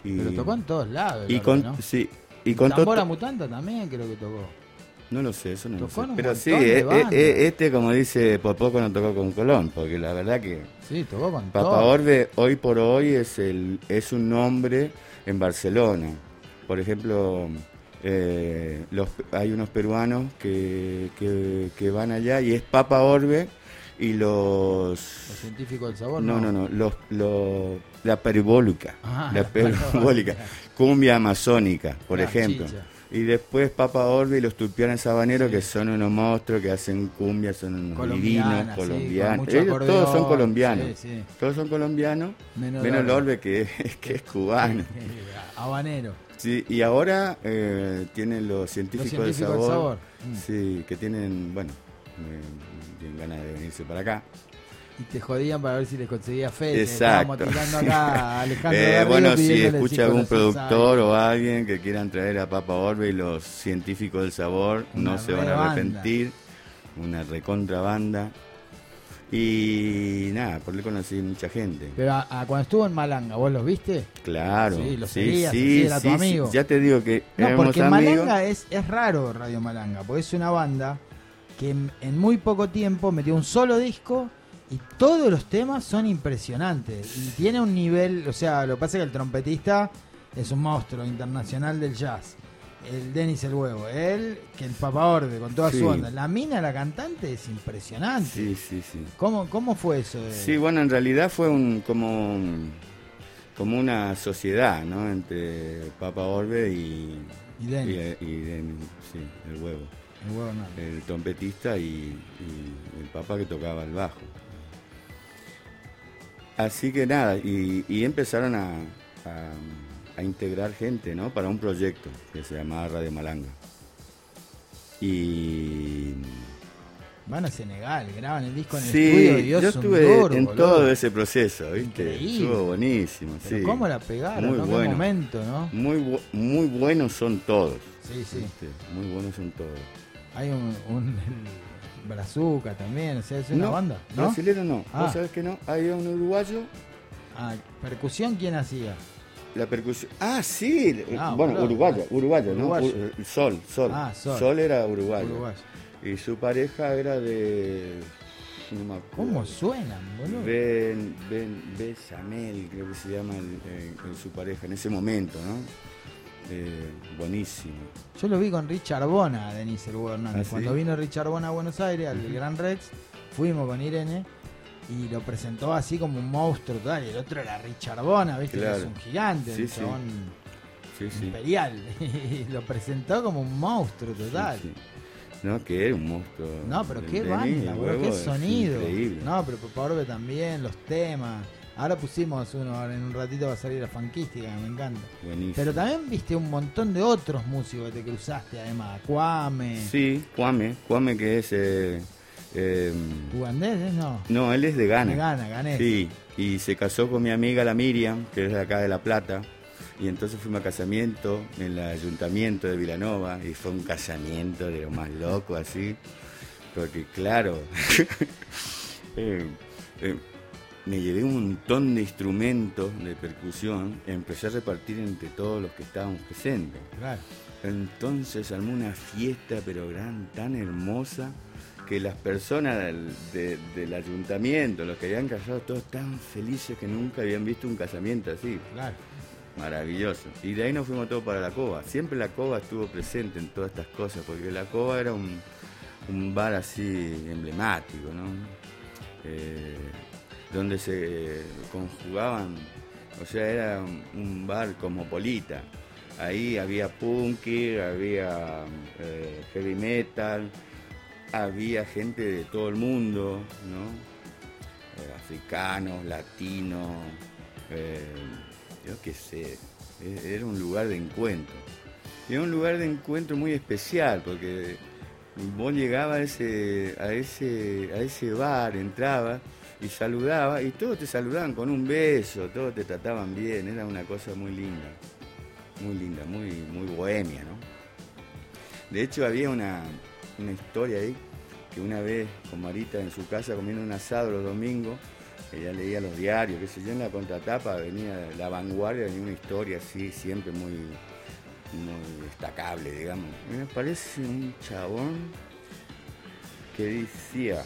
Y, Pero tocó en todos lados. y con, ¿no? sí, y con Tambora Mutanta también creo que tocó. No lo sé, eso no lo Tocó sé. en un Pero sí, de eh, eh, eh, este como dice por poco no tocó con Colón, porque la verdad que Sí, tocó con Papa. Orbe hoy por hoy es el es un nombre en Barcelona. Por ejemplo, eh, los, hay unos peruanos que, que, que van allá y es Papa Orbe y los Los científicos del sabor. no, no, no, los, los- la peribólica, Ah, la peribólica, peribólica. cumbia amazónica, por La ejemplo. chicha. Y después Papa Orbe y los Tulpianes Sabaneros, que son unos monstruos que hacen cumbia, son unos divinos, colombianos. Ellos todos son colombianos. sí. Todos son colombianos, Menos menos, Orbe. Que, es- que es cubano. Habanero. Sí, y ahora eh, tienen los científicos, científicos del del sabor, sabor. Mm. sí, que tienen, bueno, eh, tienen ganas de venirse para acá. Y te jodían para ver si les conseguía fe. Exacto. Tirando acá a Alejandro Eh, bueno, si escucha algún productor o alguien que quieran traer a Papa Orbe y los científicos del sabor, Una no se van a banda. arrepentir. Una recontrabanda. Y nada, por él conocí mucha gente. Pero a, a cuando estuvo en Malanga, ¿vos los viste? Claro. Sí, sí, sí, tu amigo. Ya te digo que No, porque amigos. Malanga es, es raro Radio Malanga, porque es una banda que en, en muy poco tiempo metió un solo disco y todos los temas son impresionantes. Y tiene un nivel, o sea, lo que pasa es que el trompetista es un monstruo internacional del jazz. El Dennis el Huevo, él, que el Papa Orbe con toda Sí. su onda. La mina, la cantante, es impresionante. Sí, sí, sí. ¿Cómo, ¿Cómo fue eso? de- Sí, bueno, en realidad fue un como como una sociedad, ¿no? Entre Papa Orbe y Y Dennis. y, y Dennis, sí, el huevo, El Huevo no. el trompetista y, y el Papa que tocaba el bajo. Así que nada, y, y empezaron a, a- a integrar gente, ¿no? Para un proyecto que se llamaba Radio Malanga. Y Van a Senegal, graban el disco en el Sí, estudio. Dios, yo estuve en boludo. todo ese proceso, ¿viste? Increíble. Estuvo buenísimo, Pero sí. cómo la pegaron, Muy ¿no? Qué momento, ¿no? Muy, bu- muy buenos son todos. Sí, sí. ¿viste? Muy buenos son todos. Hay un, Brazuca también, o sea, es una no, banda, ¿no? Brasilero no. Ah. ¿Vos sabés que no? Hay un uruguayo, Ah, percusión, ¿quién hacía? la percusión. Ah, sí. Ah, bueno, boludo. uruguayo, uruguayo, ¿no? Uruguayo. Ur- Sol, Sol. Ah, Sol. era uruguayo. Uruguayo. Y su pareja era de. No me acuerdo. ¿Cómo suenan, boludo? Ben, ben, Bechamel, creo que se llama el- eh, su pareja en ese momento, ¿no? Eh, buenísimo. Yo lo vi con Richard Bona, Denis el Hernández. ¿Ah, sí? Cuando vino Richard Bona a Buenos Aires, al Gran Rex, fuimos con Irene y lo presentó así como un monstruo total. Y el otro era Richard Bona, ¿viste? Que. Es un gigante, Sí, un chabón Sí, imperial. Y lo presentó como un monstruo total. No, que era un monstruo. No, pero qué banda, qué sonido. No, pero Papa Orbe también, los temas. Ahora pusimos uno, en un ratito va a salir la fanquística, me encanta. Buenísimo. Pero también viste un montón de otros músicos que te cruzaste, además. Cuame, Sí, Cuame, Cuame que es... Eh, eh, Ugandés, ¿eh? No. no, él es de Ghana. De Ghana, ganés. Sí, y se casó con mi amiga la Miriam, que es de acá de La Plata. Y entonces fuimos a casamiento en el ayuntamiento de Vilanova y fue un casamiento de lo más loco así. Porque claro, eh, eh, me llevé un montón de instrumentos de percusión y empecé a repartir entre todos los que estábamos presentes. Claro. Entonces armó una fiesta, pero gran, tan hermosa, que las personas del, de- del ayuntamiento, los que habían casado, todos tan felices que nunca habían visto un casamiento así. Claro. Maravilloso. Y de ahí nos fuimos todos para la cova. Siempre la cova estuvo presente en todas estas cosas, porque la cova era un, un bar así emblemático, ¿no? Eh, donde se conjugaban, o sea, era un, bar cosmopolita. Ahí había punky, había eh, heavy metal, había gente de todo el mundo, ¿no? Eh, africanos, latinos, eh, yo qué sé, e- era un lugar de encuentro. Era un lugar de encuentro muy especial porque vos llegabas a ese, a ese, a ese bar, entrabas y saludabas y todos te saludaban con un beso, todos te trataban bien, era una cosa muy linda, muy linda, muy, muy bohemia, ¿no? De hecho había una, una historia ahí que una vez con Marita en su casa comiendo un asado los domingos, ella leía los diarios, qué sé yo, en la contratapa venía la vanguardia, venía una historia así, siempre muy, muy destacable, digamos. Me parece un chabón que decía,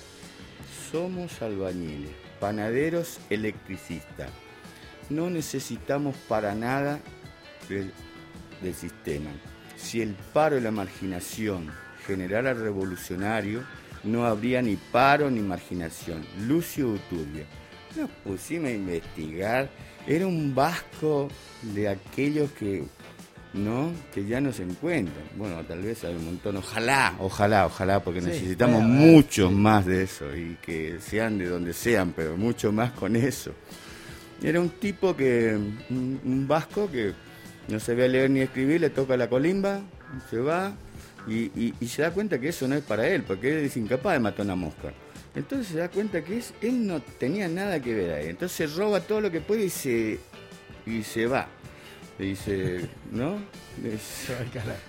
somos albañiles, panaderos electricistas, no necesitamos para nada del, sistema. Si el paro y la marginación generara revolucionario, no habría ni paro ni marginación. Lucio Uturbia. Nos pusimos a investigar. Era un vasco de aquellos que, ¿no? que ya no se encuentran. Bueno, tal vez hay un montón. Ojalá, ojalá, ojalá, porque Sí, necesitamos haber, muchos más de eso y que sean de donde sean, pero mucho más con eso. Era un tipo que, un, un vasco que no sabía leer ni escribir, le toca la colimba, se va y, y- y se da cuenta que eso no es para él, porque él es incapaz de matar una mosca. Entonces se da cuenta que es, él no tenía nada que ver ahí. Entonces roba todo lo que puede y se, y se va. Y dice, ¿no? Es-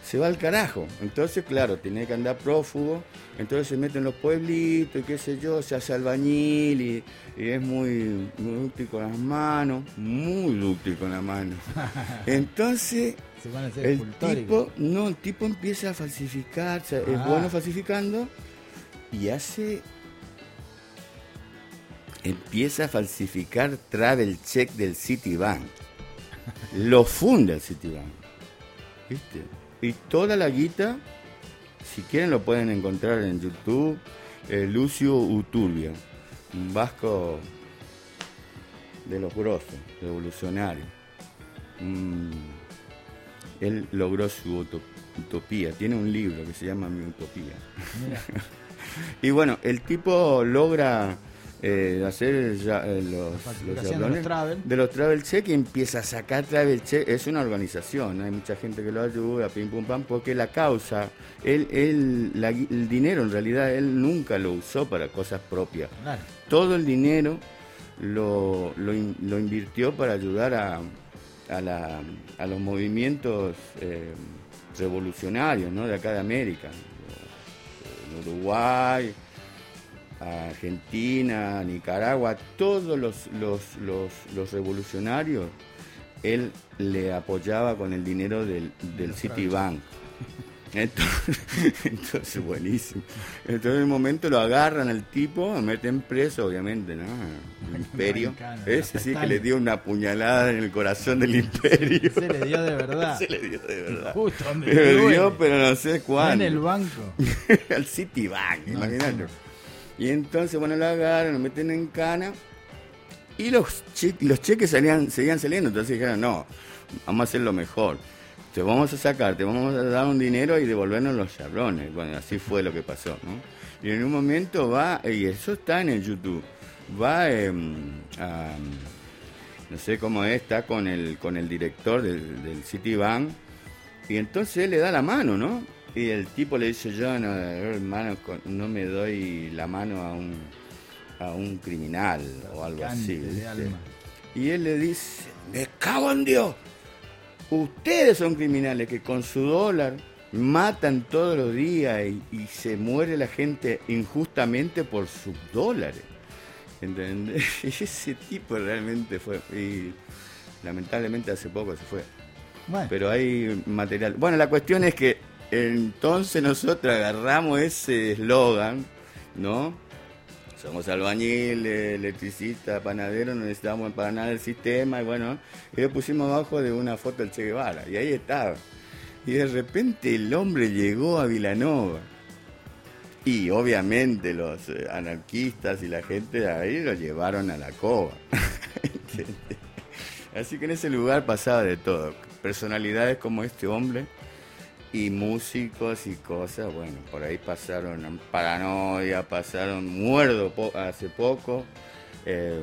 se va al carajo. Entonces, claro, tiene que andar prófugo. Entonces se mete en los pueblitos y qué sé yo, se hace albañil y, y es muy, muy útil con las manos. Muy útil con las manos. Entonces, Se van a hacer el tipo, no, el tipo empieza a falsificar, o sea, es Ah. bueno falsificando y hace. Empieza a falsificar travel check del Citibank. Lo funda el Citibank. ¿Viste? Y toda la guita, si quieren lo pueden encontrar en YouTube, eh, Lucio Uturbia, un vasco de los grosos, revolucionario. Mm, él logró su uto- utopía, tiene un libro que se llama Mi Utopía. Y bueno, el tipo logra eh, hacer ya, eh, los, de los travel. de los travel check y empieza a sacar travel check. Es una organización, hay mucha gente que lo ayuda, pim pum pam, porque la causa, él, él, la el dinero en realidad él nunca lo usó para cosas propias. Claro. Todo el dinero lo, lo, in- lo invirtió para ayudar a, a, la- a los movimientos eh, revolucionarios ¿no? de acá de América. En Uruguay, a Argentina, Nicaragua, todos los, los, los, los revolucionarios, él le apoyaba con el dinero del, del Citibank. Entonces, entonces, buenísimo. Entonces, en un momento lo agarran al tipo, lo meten preso, obviamente, ¿no? El imperio. Ese sí que le dio una puñalada en el corazón del imperio. Se le dio de verdad. Se le dio de verdad. Justo donde Le dio, pero no sé cuándo. En el banco. al Citibank, No, imagínate. Y entonces, bueno, lo agarran, lo meten en cana. Y los, che- los cheques salían, seguían saliendo. Entonces dijeron, no, vamos a hacer lo mejor. Te vamos a sacar, te vamos a dar un dinero y devolvernos los chabrones. Bueno, así fue lo que pasó, ¿no? Y en un momento va, y eso está en el YouTube, va em, a, no sé cómo es, está con el, con el director del, del Citibank, y entonces él le da la mano, ¿no? Y el tipo le dice, yo no, hermano, no me doy la mano a un, a un criminal o algo así. Y él le dice, me cago en Dios. Ustedes son criminales que con su dólar matan todos los días y, y se muere la gente injustamente por sus dólares. ¿Entendés? Y ese tipo realmente fue. Y lamentablemente hace poco se fue. Bueno. Pero hay material. Bueno, la cuestión es que entonces nosotros agarramos ese eslogan, ¿no? Somos albañiles, electricistas, panaderos, no necesitamos para el sistema, y bueno, y lo pusimos abajo de una foto del Che Guevara, y ahí estaba. Y de repente el hombre llegó a Vilanova. Y obviamente los eh, anarquistas y la gente de ahí lo llevaron a la cova. Así que en ese lugar pasaba de todo. Personalidades como este hombre y músicos y cosas, bueno, por ahí pasaron Paranoia, pasaron Muerdo po- hace poco, eh,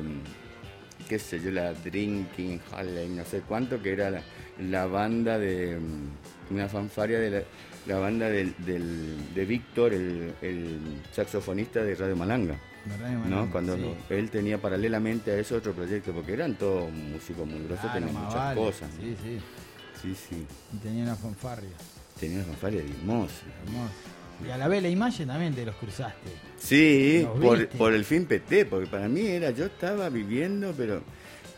qué sé yo, la Drinking Halley, no sé cuánto, que era la, la banda de, mm, una fanfaria de la, la banda del, del- de Víctor, el, el saxofonista de Radio Malanga. ¿no? Cuando sí. él tenía paralelamente a eso otro proyecto, porque eran todos músicos muy grosos, Claro, tenían más muchas vale. cosas. ¿no? Sí, sí. Sí, sí. Y tenía una fanfarria. Tenía una fanfarria hermosa. Hermoso. Y a la Vela y Maye también te los cruzaste. Sí, ¿Los por, por el fin PT, porque para mí era, yo estaba viviendo, pero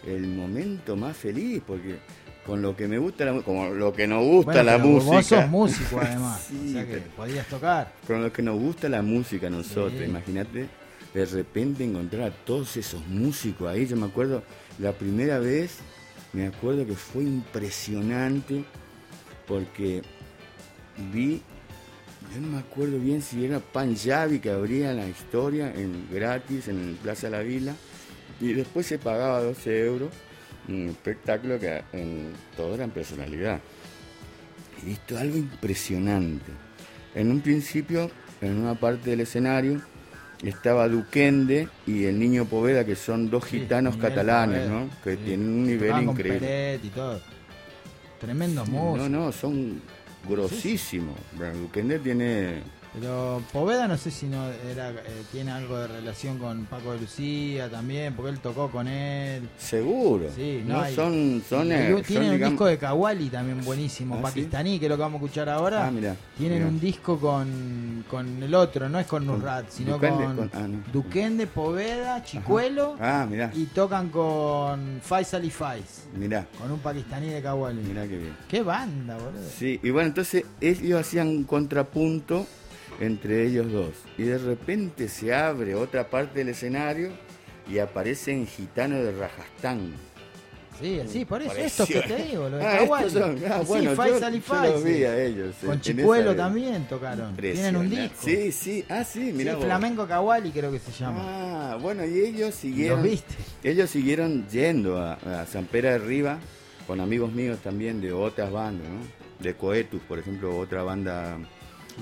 el momento más feliz, porque con lo que me gusta la mu- como lo que nos gusta Bueno, la pero música. Vos sos músico además. Sí, o sea que podías tocar. Con lo que nos gusta la música a nosotros, Sí. imagínate, de repente encontrar a todos esos músicos ahí. Yo me acuerdo, la primera vez, me acuerdo que fue impresionante porque vi, yo no me acuerdo bien si era Panjabi que abría la historia en gratis en Plaza La Vila y después se pagaba 12 euros, un espectáculo que en, todo era en personalidad. He visto algo impresionante. En un principio, en una parte del escenario, estaba Duquende y el niño Poveda, que son dos gitanos catalanes, Poveda, ¿no? Que sí. tienen un nivel Tocaban con increíble. Peret y todo. Tremendos músicos. No, no, son grosísimos. Bueno, Duquende tiene. Pero Poveda no sé si no era eh, tiene algo de relación con Paco de Lucía también, porque él tocó con él. Seguro. Sí, no, no, hay- son. son, Y eh, son, tienen un disco de Kawali también buenísimo, ¿Ah, sí? pakistaní, que es lo que vamos a escuchar ahora. Ah, mirá, tienen mirá. un disco con, con el otro, no es con Nurrat, sino Duquende, con, ah, no. Duquende, Poveda, Chicuelo Ah, mirá, y tocan con Faisal y Faiz, mirá. con un pakistaní de Kawali. Mirá qué bien. Qué banda, boludo. Sí, y bueno, entonces ellos hacían un contrapunto entre ellos dos. Y de repente se abre otra parte del escenario y aparecen gitanos de Rajastán. Sí, sí, por eso, Pareció- esto que te digo, lo de Ah, estos son- ah, Sí, bueno, yo- Faisal y yo Faiz. los vi a ellos, eh, Con Chicuelo también tocaron. Tienen un disco. Sí, sí, ah, sí, mira. Sí, Flamenco Kawali creo que se llama. Ah, bueno, y ellos siguieron. ¿Los viste? Ellos siguieron yendo a, a San Pedro de Riva con amigos míos también de otras bandas, ¿no? De Coetus, por ejemplo, otra banda.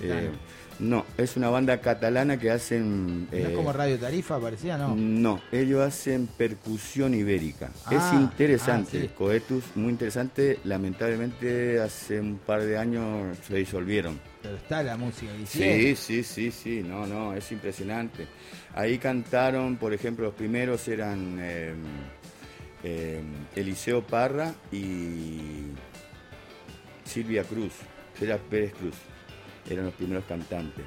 eh, no, es una banda catalana que hacen. ¿No es eh, como Radio Tarifa, parecía, no? no, ellos hacen percusión ibérica. Ah, es interesante, ah, sí. Coetus, muy interesante. Lamentablemente hace un par de años se disolvieron. Pero está la música Sí, hicieron. sí, sí, sí, no, no, es impresionante. Ahí cantaron, por ejemplo, los primeros eran eh, eh, Eliseo Parra y Silvia Cruz, Silvia Pérez Cruz, eran los primeros cantantes.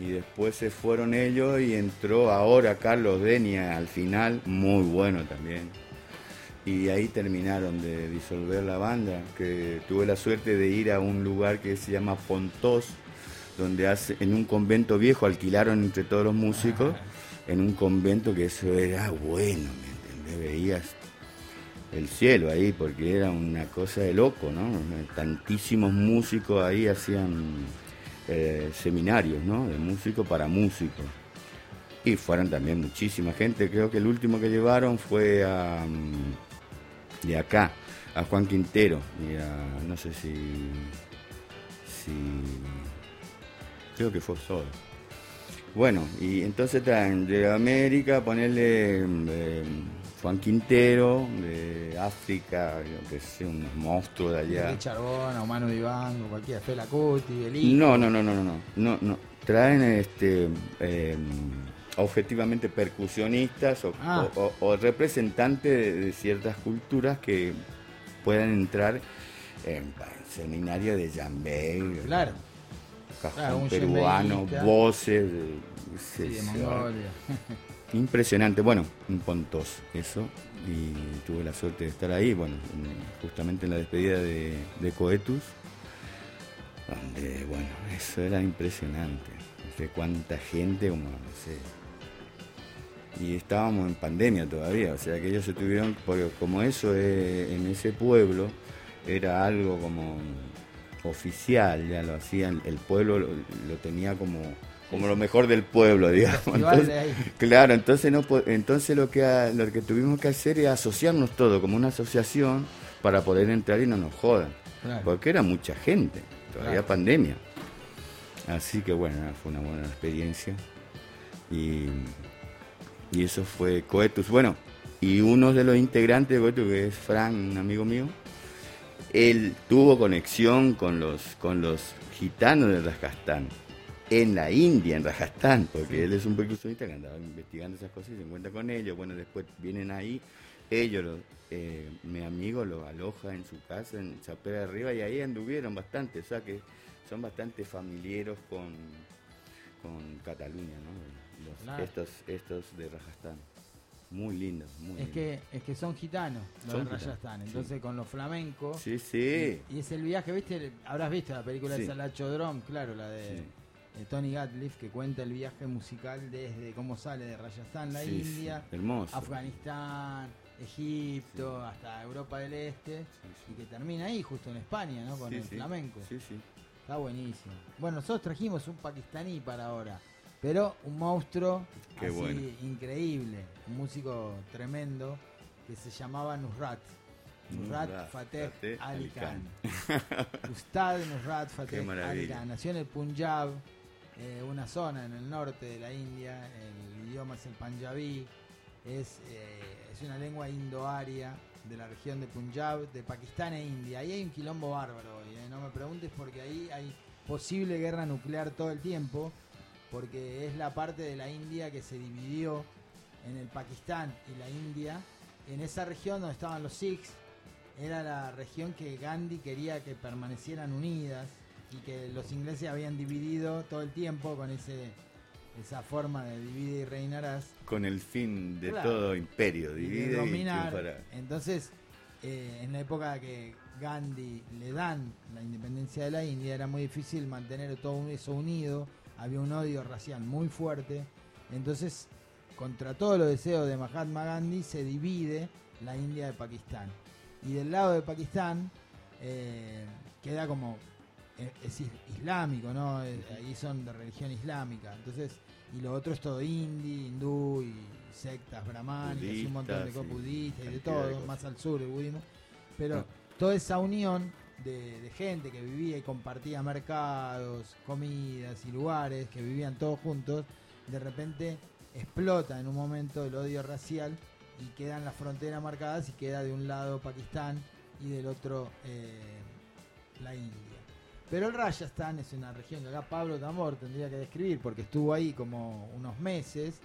Y después se fueron ellos y entró ahora Carlos Denia al final, muy bueno también. Y ahí terminaron de disolver la banda, que tuve la suerte de ir a un lugar que se llama Pontós, donde hace, en un convento viejo alquilaron entre todos los músicos, en un convento que eso era bueno, ¿me entendés? Veías el cielo ahí, porque era una cosa de loco, ¿no? Tantísimos músicos ahí hacían eh, seminarios, ¿no? De músico para músicos. Y fueron también muchísima gente, creo que el último que llevaron fue a, mm, de acá, a Juan Quintero, y a, no sé si, si, creo que fue solo. Bueno, y entonces de América, ponerle eh, Juan Quintero, de África, yo que sé, unos monstruos de allá. De Charbona, o Manu Dibango, cualquiera, Fela Cuti, Elí. No, no, no, no, no, no, no, no. Traen este eh, objetivamente percusionistas o, Ah. o- o- o representantes de, de ciertas culturas que puedan entrar en, en seminario de Yambé, Claro. cajón Claro, peruano, voces, de, Sí, de. Mongolia. Impresionante, bueno, un pontos eso, y tuve la suerte de estar ahí, bueno, en- justamente en la despedida de, de Coetus, donde, bueno, eso era impresionante, no cuánta gente, como, no sé, y estábamos en pandemia todavía, o sea que ellos se tuvieron, porque como eso en ese pueblo era algo como oficial, ya lo hacían, el pueblo lo, lo tenía como, como lo mejor del pueblo, digamos. Entonces. Claro, entonces no entonces lo que ha- lo que tuvimos que hacer es asociarnos todo como una asociación para poder entrar y no nos jodan. Claro. Porque era mucha gente. todavía Claro. pandemia. Así que bueno, fue una buena experiencia. Y, y eso fue Coetus. Bueno, y uno de los integrantes de Coetus, que es Fran, un amigo mío, él tuvo conexión con los, con los gitanos de Rajasthan. En la India, en Rajasthan, porque él es un percusionista que andaba investigando esas cosas y se encuentra con ellos. Bueno, después vienen ahí, ellos, los, eh, mi amigo los aloja en su casa, en Chapera de Arriba, y ahí anduvieron bastante, o sea que son bastante familiares con, con Cataluña, ¿no? Los- Claro. estos, estos de Rajasthan. Muy lindos, muy Es que, es que son gitanos, los Son de gitanos, Rajasthan. sí. Entonces con los flamencos. Sí, sí. Y, y es el viaje, ¿viste? Habrás visto la película Sí. de Salacho Drum, claro, la de, Sí. De Tony Gatliff, que cuenta el viaje musical desde cómo sale de Rajasthan, la Sí, sí, India, hermoso. Afganistán, Egipto, hasta Europa del Este, y que termina ahí, justo en España, ¿no? Con el flamenco. Sí, sí. Está buenísimo. Bueno, nosotros trajimos un pakistaní para ahora, pero un monstruo Qué así bueno. increíble, un músico tremendo que se llamaba Nusrat. Nusrat Nusrat Fateh Fateh Ali Khan. Khan. Ustad Nusrat Fateh Ali. Khan. Nació en el Punjab, eh, una zona en el norte de la India. El idioma es el panjabí. Es, eh, es una lengua indoaria de la región de Punjab, de Pakistán e India. Ahí hay un quilombo bárbaro hoy, eh, no me preguntes porque ahí hay posible guerra nuclear todo el tiempo, porque es la parte de la India que se dividió en el Pakistán y la India. En esa región donde estaban los Sikhs, era la región que Gandhi quería que permanecieran unidas y que los ingleses habían dividido todo el tiempo con ese esa forma de divide y reinarás. Con el fin de Claro. todo imperio, divide y dominar. Entonces, eh, en la época que Gandhi le dan la independencia de la India, era muy difícil mantener todo eso unido, había un odio racial muy fuerte, entonces, contra todos los deseos de Mahatma Gandhi, se divide la India de Pakistán. Y del lado de Pakistán eh, queda como es is- islámico, ¿no? Eh, Ahí son de religión islámica. Entonces, y lo otro es todo hindi, hindú y sectas brahmánicas y un montón de cosas sí, budistas y de todo, más al sur el budismo. Pero Ah. toda esa unión de, de gente que vivía y compartía mercados, comidas y lugares, que vivían todos juntos, de repente explota en un momento el odio racial y quedan las fronteras marcadas y queda de un lado Pakistán y del otro eh, la India. Pero el Rajasthan es una región que acá Pablo Tamor tendría que describir porque estuvo ahí como unos meses.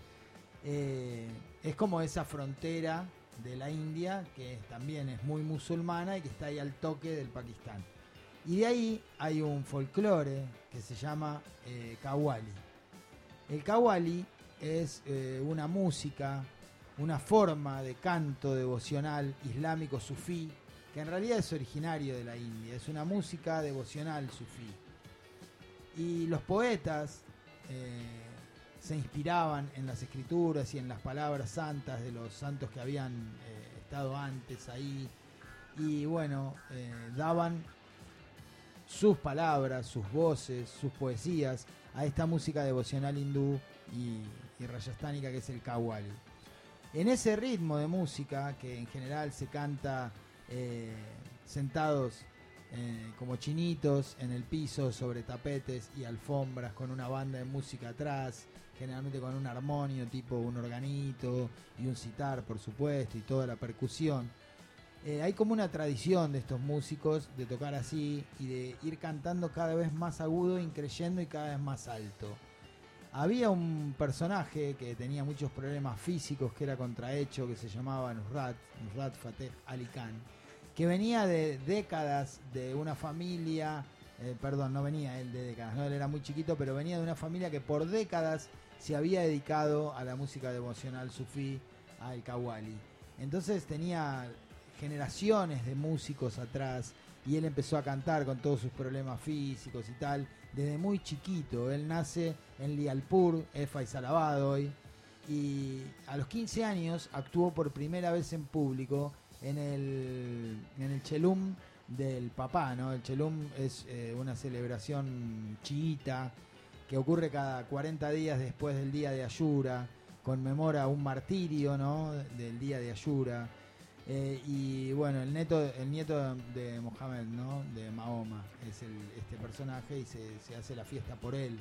Eh, es como esa frontera de la India que también es muy musulmana y que está ahí al toque del Pakistán. Y de ahí hay un folclore que se llama eh, Kawali. El Kawali es eh, una música, una forma de canto devocional islámico sufí, que en realidad es originario de la India, es una música devocional sufí. Y los poetas eh, se inspiraban en las escrituras y en las palabras santas de los santos que habían eh, estado antes ahí. Y bueno, eh, daban sus palabras, sus voces, sus poesías a esta música devocional hindú y, rayastánica que es el Kawali. En ese ritmo de música, que en general se canta eh, sentados eh, como chinitos en el piso sobre tapetes y alfombras con una banda de música atrás, generalmente con un armonio tipo un organito y un citar por supuesto y toda la percusión. Eh, hay como una tradición de estos músicos de tocar así y de ir cantando cada vez más agudo, increyendo y cada vez más alto. Había un personaje que tenía muchos problemas físicos, que era contrahecho, que se llamaba Nusrat, Nusrat Fateh Ali Khan, que venía de décadas de una familia, eh, perdón, no venía él de décadas, no, él era muy chiquito, pero venía de una familia que por décadas se había dedicado a la música devocional sufí, al Kawali. Entonces tenía generaciones de músicos atrás y él empezó a cantar con todos sus problemas físicos y tal desde muy chiquito. Él nace en Lialpur, es Faisalabad hoy, y a los 15 años actuó por primera vez en público en el, en el Chelum del papá, ¿no? El Chelum es eh, una celebración chiita que ocurre cada 40 días después del día de Ayura, conmemora un martirio, ¿no? Del día de Ayura. Eh, y bueno, el, neto, el nieto de Mohamed, ¿no? De Mahoma, es el, este personaje y se, se hace la fiesta por él.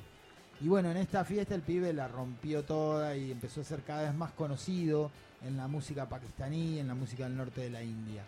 Y bueno, en esta fiesta el pibe la rompió toda y empezó a ser cada vez más conocido en la música pakistaní, en la música del norte de la India.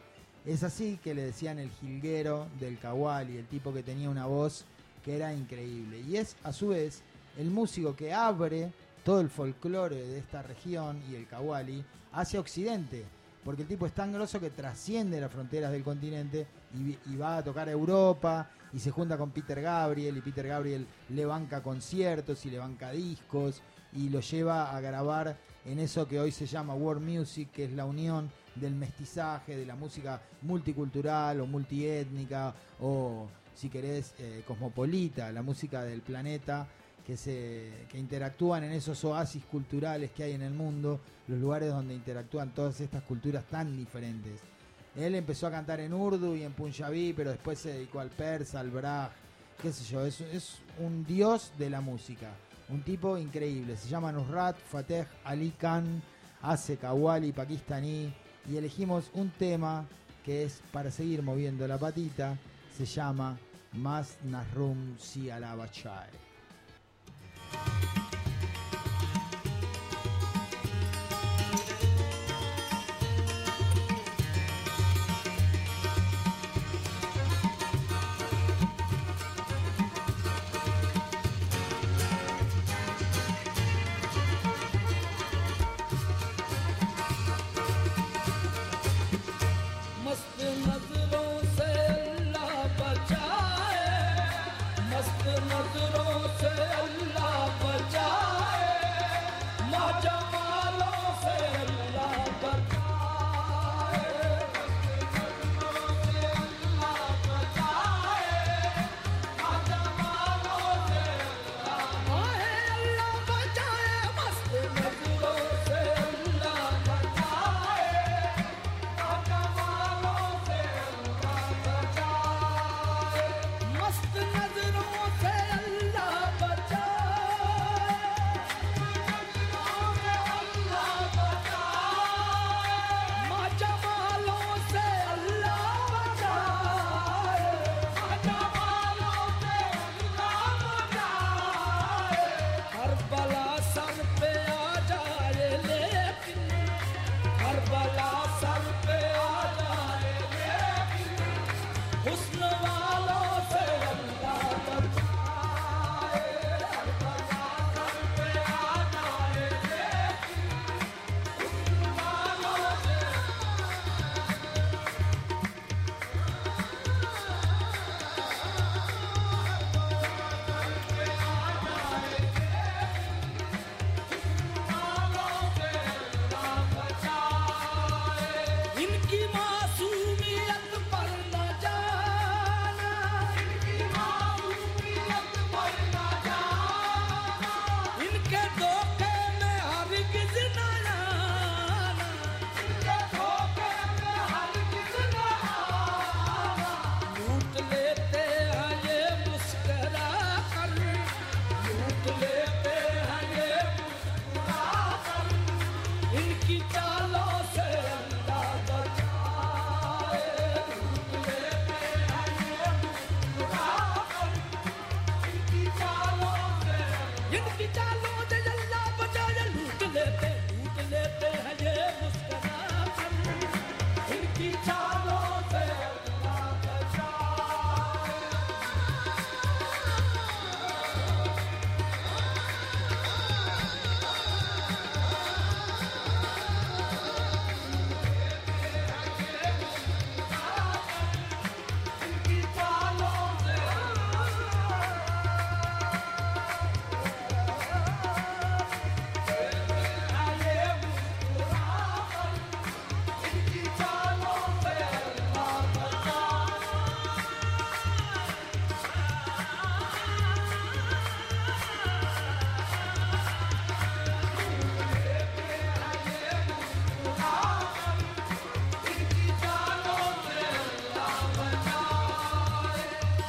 Es así que le decían el jilguero del Kawali, el tipo que tenía una voz que era increíble. Y es a su vez el músico que abre todo el folclore de esta región y el Kawali hacia Occidente. Porque el tipo es tan grosso que trasciende las fronteras del continente y, y va a tocar a Europa y se junta con Peter Gabriel y Peter Gabriel le banca conciertos y le banca discos y lo lleva a grabar en eso que hoy se llama World Music, que es la unión del mestizaje, de la música multicultural o multiétnica o si querés eh, cosmopolita, la música del planeta que se que interactúan en esos oasis culturales que hay en el mundo, los lugares donde interactúan todas estas culturas tan diferentes. Él empezó a cantar en urdu y en punjabi, pero después se dedicó al persa, al braj, qué sé yo, es, un dios de la música, un tipo increíble. Se llama Nusrat Fateh Ali Khan, hace kawali pakistaní y elegimos un tema que es para seguir moviendo la patita, se llama Mas Nasrum Si Alabachai.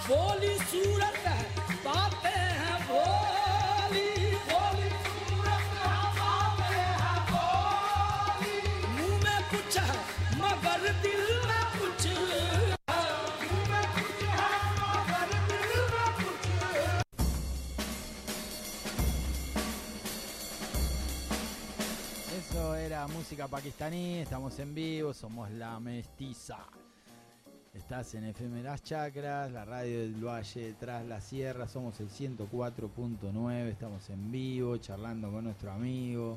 बोली सूरत है बातें हैं बोली बोली सूरत है बातें हैं बोली मुंह में कुछ है Eso era música pakistaní, estamos en vivo, somos la mestiza. Estás en FM Las Chacras, la radio del Valle tras la Sierra, somos el 104.9, estamos en vivo charlando con nuestro amigo.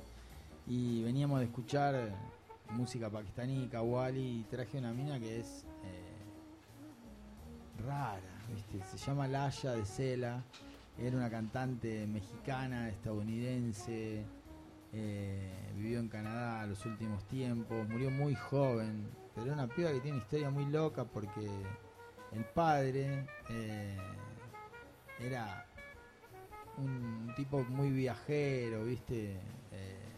Y veníamos de escuchar música pakistaní, kawali y traje una mina que es eh, rara, se llama Laya de Cela, era una cantante mexicana, estadounidense, eh, vivió en Canadá los últimos tiempos, murió muy joven, pero era una piba que tiene historia muy loca porque el padre eh, era un tipo muy viajero, ¿viste? Eh,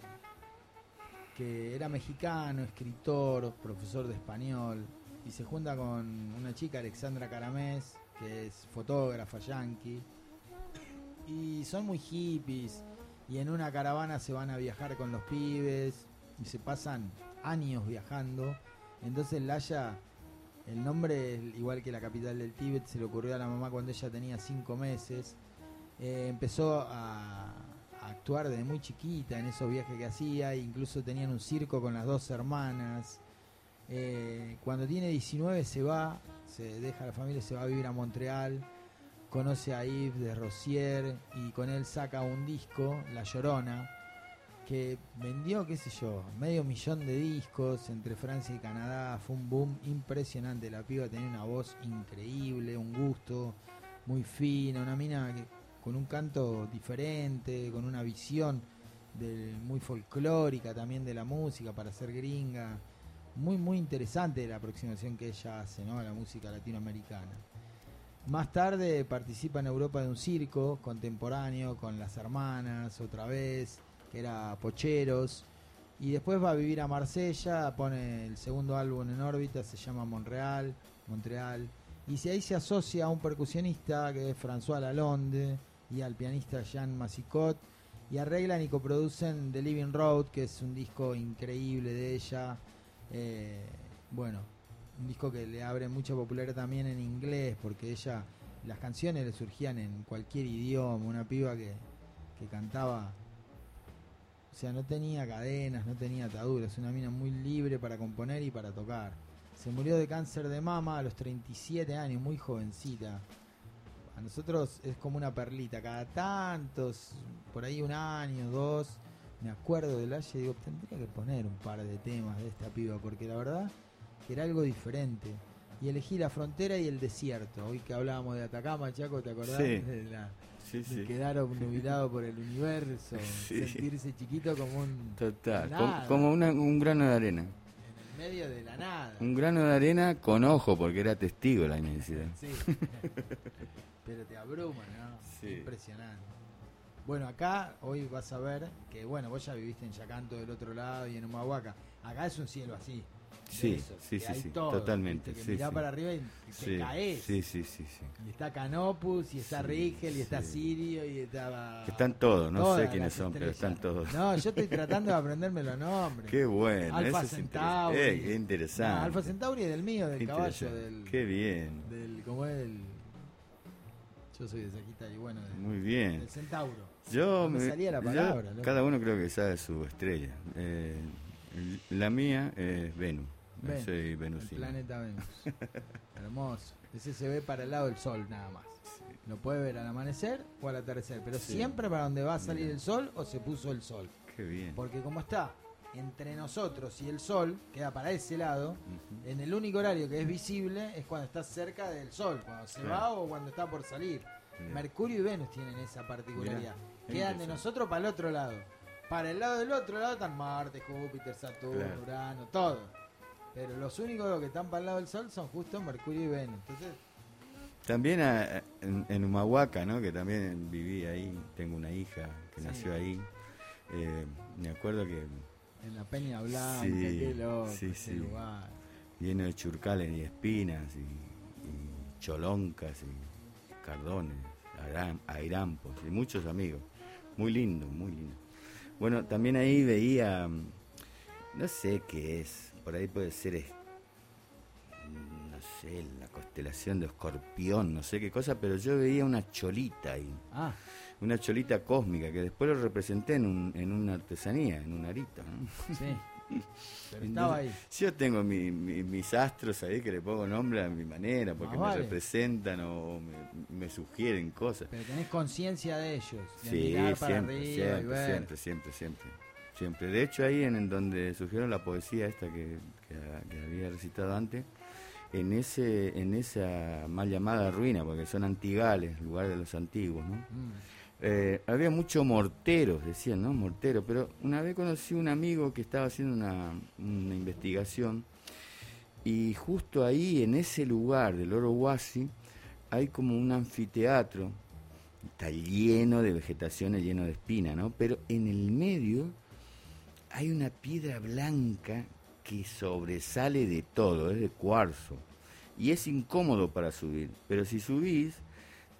que era mexicano, escritor, profesor de español, y se junta con una chica, Alexandra Caramés, que es fotógrafa yankee, y son muy hippies, y en una caravana se van a viajar con los pibes, y se pasan años viajando, entonces Laya, el nombre, igual que la capital del Tíbet, se le ocurrió a la mamá cuando ella tenía cinco meses, eh, empezó a, a actuar desde muy chiquita en esos viajes que hacía, incluso tenían un circo con las dos hermanas. Eh, cuando tiene 19 se va, se deja la familia, se va a vivir a Montreal, conoce a Yves de Rosier y con él saca un disco, La Llorona, que vendió, qué sé yo, medio millón de discos entre Francia y Canadá, fue un boom impresionante, la piba tenía una voz increíble, un gusto muy fino, una mina con un canto diferente, con una visión muy folclórica también de la música para ser gringa, muy muy interesante la aproximación que ella hace ¿no? a la música latinoamericana. Más tarde participa en Europa de un circo contemporáneo con las hermanas, otra vez, que era Pocheros. Y después va a vivir a Marsella, pone el segundo álbum en órbita, se llama Montreal, Montreal. Y si ahí se asocia a un percusionista que es François Lalonde y al pianista Jean Massicot. Y arreglan y coproducen The Living Road, que es un disco increíble de ella. Eh, bueno, un disco que le abre mucha popularidad también en inglés, porque ella, las canciones le surgían en cualquier idioma, una piba que, que cantaba, o sea, no tenía cadenas, no tenía ataduras, una mina muy libre para componer y para tocar. Se murió de cáncer de mama a los 37 años, muy jovencita. A nosotros es como una perlita, cada tantos, por ahí un año, dos, me acuerdo de Laia y digo, tendría que poner un par de temas de esta piba, porque la verdad que era algo diferente. Y elegí la frontera y el desierto. Hoy que hablábamos de Atacama, Chaco, ¿te acordás? Sí. De, la, Sí, sí. quedar obnubilado por el universo, Sí. sentirse chiquito como un... Total, nada, como una- un grano de arena. en medio de la nada. Un grano de arena con ojo, porque era testigo la inmensidad. Sí. Pero te abruma, ¿no? Sí. Impresionante. Bueno, acá hoy vas a ver que, bueno, vos ya viviste en Yacanto del otro lado y en Humahuaca. Acá es un cielo así. Sí, sí, sí, sí, todo, totalmente. Que sí, mirá sí. para arriba y te Sí, caes. Sí, sí, sí. Y está Canopus, y está Rigel, y está. Sirio, y estaba... Que están todos, no sé quiénes son, pero estrellas. están todos. No, yo estoy tratando de aprenderme los nombres. Qué bueno, Alfa eso es Centauri. interes- eh, qué interesante. No, Alfa Centauri es del mío, del Qué caballo, interesante. del... Qué bien. Del, ¿Cómo es el...? Yo soy de Sagitario, bueno, del, Muy bien. del Centauro. Yo No me salía la yo- palabra. loco. cada uno creo que sabe su estrella. Eh, la mía es Venus. Ven, Soy el venusino. planeta Venus. Hermoso. Ese se ve para el lado del sol nada más. Lo puede ver al amanecer o al atardecer, pero Sí. siempre para donde va a salir Mira. el sol o se puso el sol. Qué bien. Porque como está entre nosotros y el sol, queda para ese lado, en el único horario que es visible es cuando está cerca del sol, cuando se Claro. va o cuando está por salir. Mercurio y Venus tienen esa particularidad. Quedan de nosotros para el otro lado. Para el lado del otro lado están Marte, Júpiter, Saturno, Claro. Urano, todo. Pero los únicos que están para el lado del sol son justo Mercurio y Venus. Entonces, También a- en, en Humahuaca, ¿no? que también viví ahí, tengo una hija que Sí. nació ahí. Eh, me acuerdo que en la Peña Blanca, Sí, qué loco sí, ese sí. lugar. lleno de churcales y espinas y, y choloncas y cardones, airampos y muchos amigos. Muy lindo, muy lindo. Bueno, también ahí veía, mm, no sé qué es, por ahí puede ser es- sé, la constelación de Escorpión, no sé qué cosa, pero yo veía una cholita ahí. Ah. Una cholita cósmica que después lo representé en, un- en una artesanía, en un arito. ¿no? Sí. Pero estaba ahí. Yo tengo mi- mi- mis astros ahí que le pongo nombre a mi manera, porque Más me vale. representan o me, me sugieren cosas. Pero tenés conciencia de ellos. De Sí, mirar para siempre, arriba y ver. siempre, siempre, siempre, siempre. De hecho, ahí en, en donde surgieron la poesía esta que, que- que había recitado antes, en ese, en esa mal llamada ruina, porque son antigales, lugar de los antiguos, ¿no? Mm. Eh, había muchos morteros, decían, ¿no? Morteros, pero una vez conocí un amigo que estaba haciendo una, una investigación y justo ahí, en ese lugar del Oro Huasi, hay como un anfiteatro, está lleno de vegetaciones, lleno de espina, ¿no? Pero en el medio hay una piedra blanca que sobresale de todo, es de cuarzo. Y es incómodo para subir, pero si subís,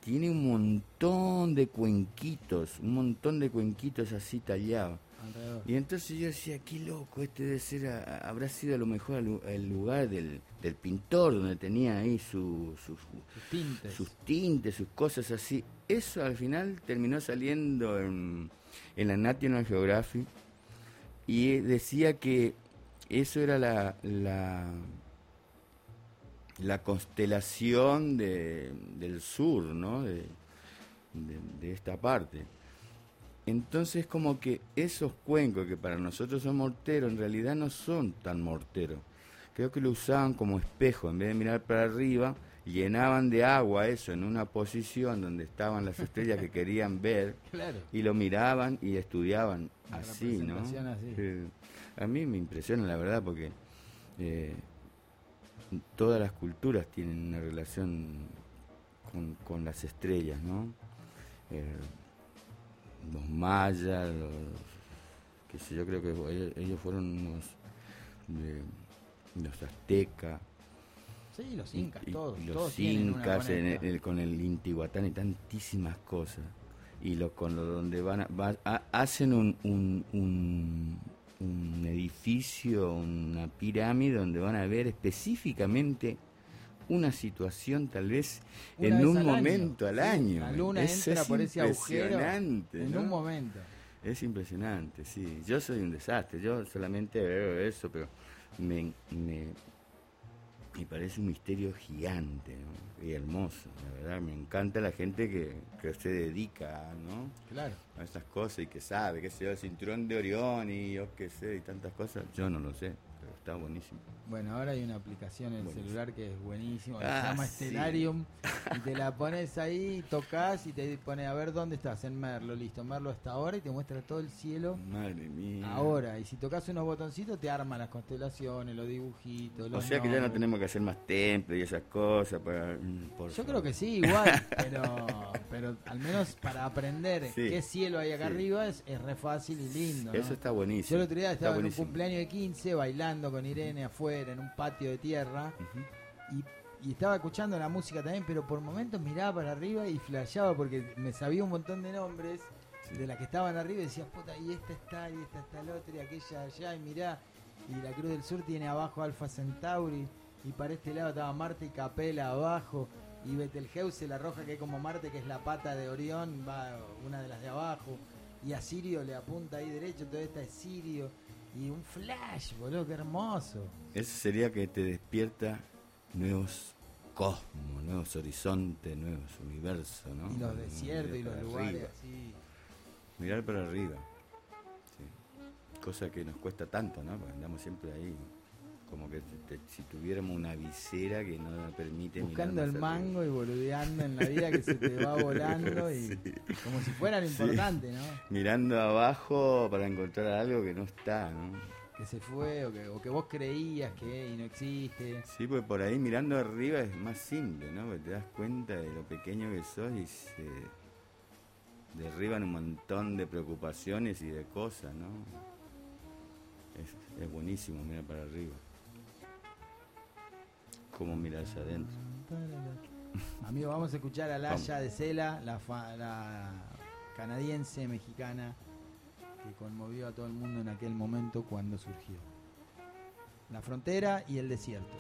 tiene un montón de cuenquitos, un montón de cuenquitos así tallados. Y entonces yo decía, qué loco, este debe ser, a- a- habrá sido a lo mejor el lu- el lugar del, del pintor, donde tenía ahí su- sus, Sus tintes. sus tintes, sus cosas así. Eso al final terminó saliendo en, en la National Geographic y decía que eso era la, la, la constelación de, del sur, ¿no? De- de esta parte. Entonces como que esos cuencos que para nosotros son morteros, en realidad no son tan morteros. Creo que lo usaban como espejo, en vez de mirar para arriba, llenaban de agua eso en una posición donde estaban las estrellas que querían ver Claro. y lo miraban y estudiaban Una así, ¿no? así. Eh, a mí me impresiona la verdad porque eh, todas las culturas tienen una relación con, con las estrellas, ¿no? Eh, los mayas, los, qué sé yo, creo que ellos, ellos fueron unos, los aztecas. Sí, los incas, y- todos. y los todos incas en conecta. el- con el Intihuatán y tantísimas cosas. Y lo, con lo donde van, a- va- a- hacen un, un, un, un edificio, una pirámide donde van a ver específicamente una situación tal vez Una en vez un al año. momento al Sí, año. La luna Eso entra es por ese agujero impresionante, en ¿no? un momento. Es impresionante, sí. Yo soy un desastre, yo solamente veo eso, pero me, me, me parece un misterio gigante ¿no? y hermoso. La verdad, me encanta la gente que, que se dedica ¿no? Claro. a estas cosas y que sabe, qué sé yo, el cinturón de Orión y yo qué sé, y tantas cosas. Yo no lo sé, está buenísimo. Bueno, ahora hay una aplicación en el Buenísimo. celular que es buenísima, que Ah, se llama sí. Stellarium, y te la pones ahí, tocas y te pone a ver dónde estás, en Merlo, listo, Merlo hasta ahora y te muestra todo el cielo Madre mía. ahora. Y si tocas unos botoncitos te arma las constelaciones, los dibujitos, O los sea que ya no tenemos que hacer más templos y esas cosas para... mm, por Yo favor. creo que sí, igual, pero, pero al menos para aprender Sí, qué cielo hay acá sí. arriba es, es re fácil y lindo. ¿no? Eso está buenísimo. Yo el otro día está estaba en un cumpleaños de 15 bailando con Irene afuera en un patio de tierra y, y estaba escuchando la música también, pero por momentos miraba para arriba y flasheaba porque me sabía un montón de nombres de las que estaban arriba y decía, puta, y esta está, y esta está la otra, y aquella allá, y mirá, y la Cruz del Sur tiene abajo Alfa Centauri, y para este lado estaba Marte y Capela abajo, y Betelgeuse, la roja que es como Marte, que es la pata de Orión, va una de las de abajo, y a Sirio le apunta ahí derecho, todo esta es Sirio, y un flash, boludo, qué hermoso. Eso sería que te despierta nuevos cosmos, nuevos horizontes, nuevos universos, ¿no? Y los desiertos y los lugares así. Mirar para arriba. Sí. Cosa que nos cuesta tanto, ¿no? Porque andamos siempre ahí. Como que te- te- si tuviéramos una visera que no permite Buscando el mango y boludeando en la vida que se te va volando y Sí. como si fuera lo Sí. importante, ¿no? Mirando abajo para encontrar algo que no está, ¿no? Que se fue o que, o que vos creías que y no existe. Sí, porque por ahí mirando arriba es más simple, ¿no? Porque te das cuenta de lo pequeño que sos y se derriban un montón de preocupaciones y de cosas, ¿no? Es, es buenísimo mirar para arriba. Cómo mirar hacia adentro. Amigo, vamos a escuchar a Laya de Cela, la, fa- la canadiense mexicana que conmovió a todo el mundo en aquel momento cuando surgió. La frontera y el desierto.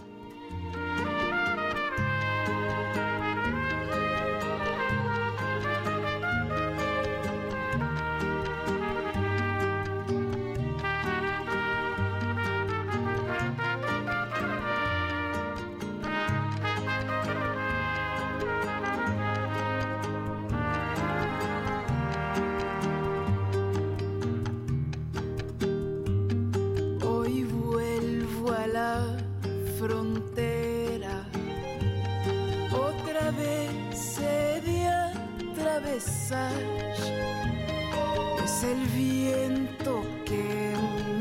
es el viento que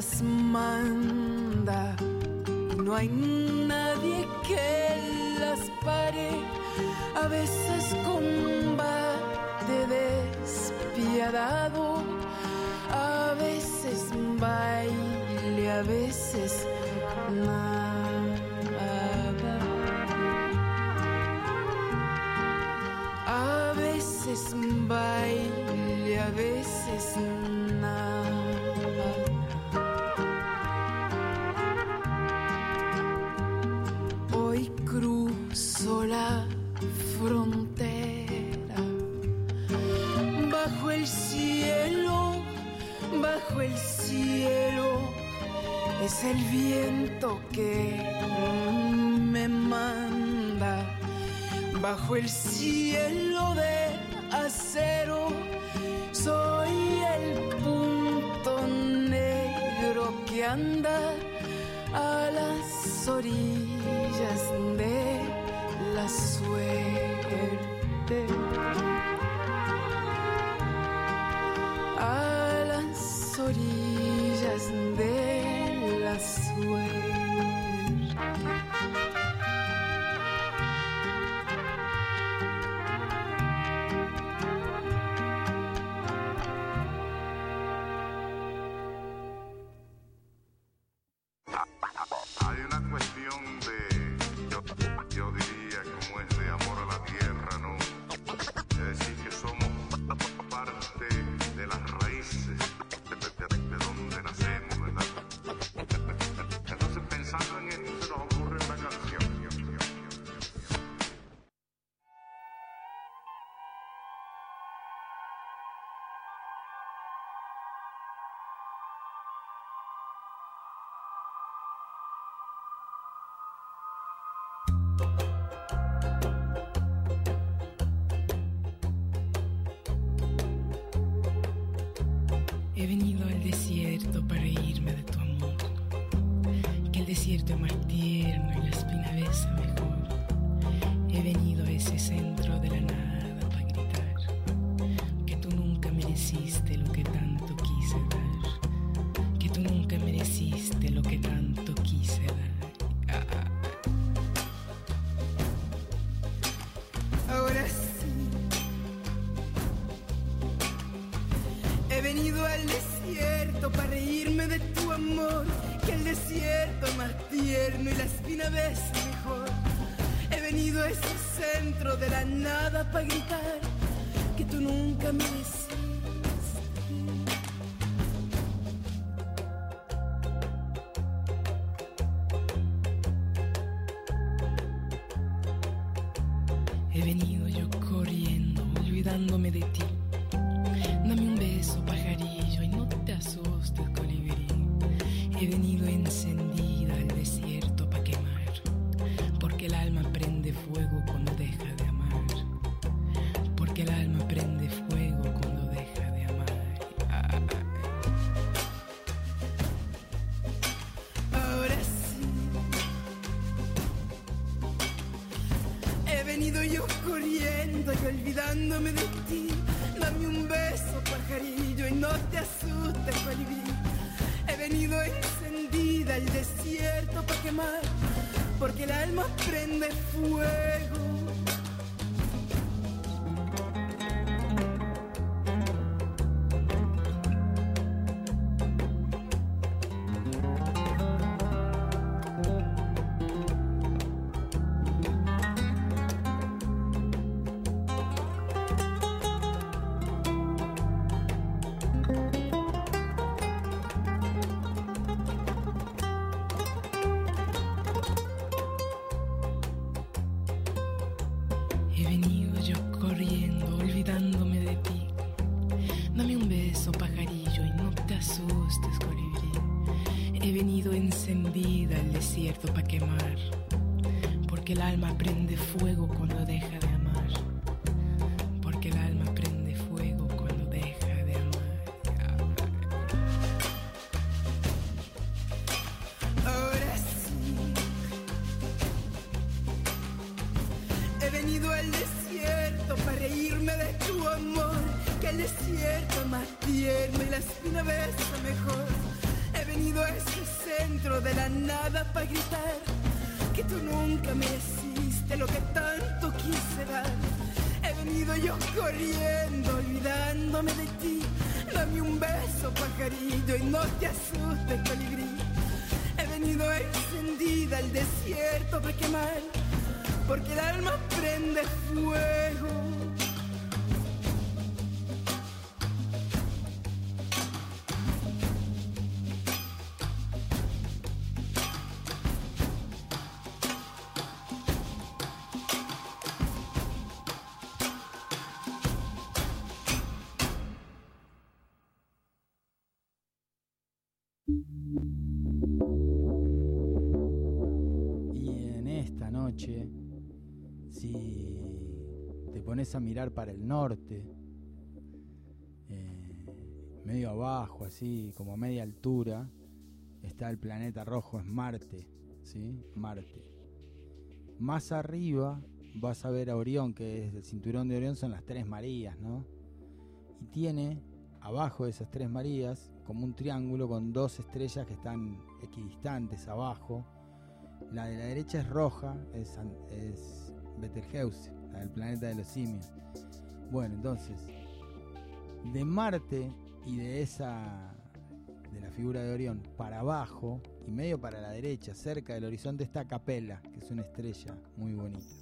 las manda. Y no hay ciel para gritar que tú nunca me para quemar, porque el alma prende fuego pones a mirar para el norte, eh, medio abajo, así, como a media altura, está el planeta rojo, es Marte, ¿sí? Marte. Más arriba vas a ver a Orión, que es el cinturón de Orión, son las tres Marías, ¿no? Y tiene abajo de esas tres Marías como un triángulo con dos estrellas que están equidistantes abajo. La de la derecha es roja, es, es Betelgeuse, del planeta de los simios. Bueno, entonces, de Marte y de esa de la figura de Orión para abajo y medio para la derecha, cerca del horizonte está Capella, que es una estrella muy bonita.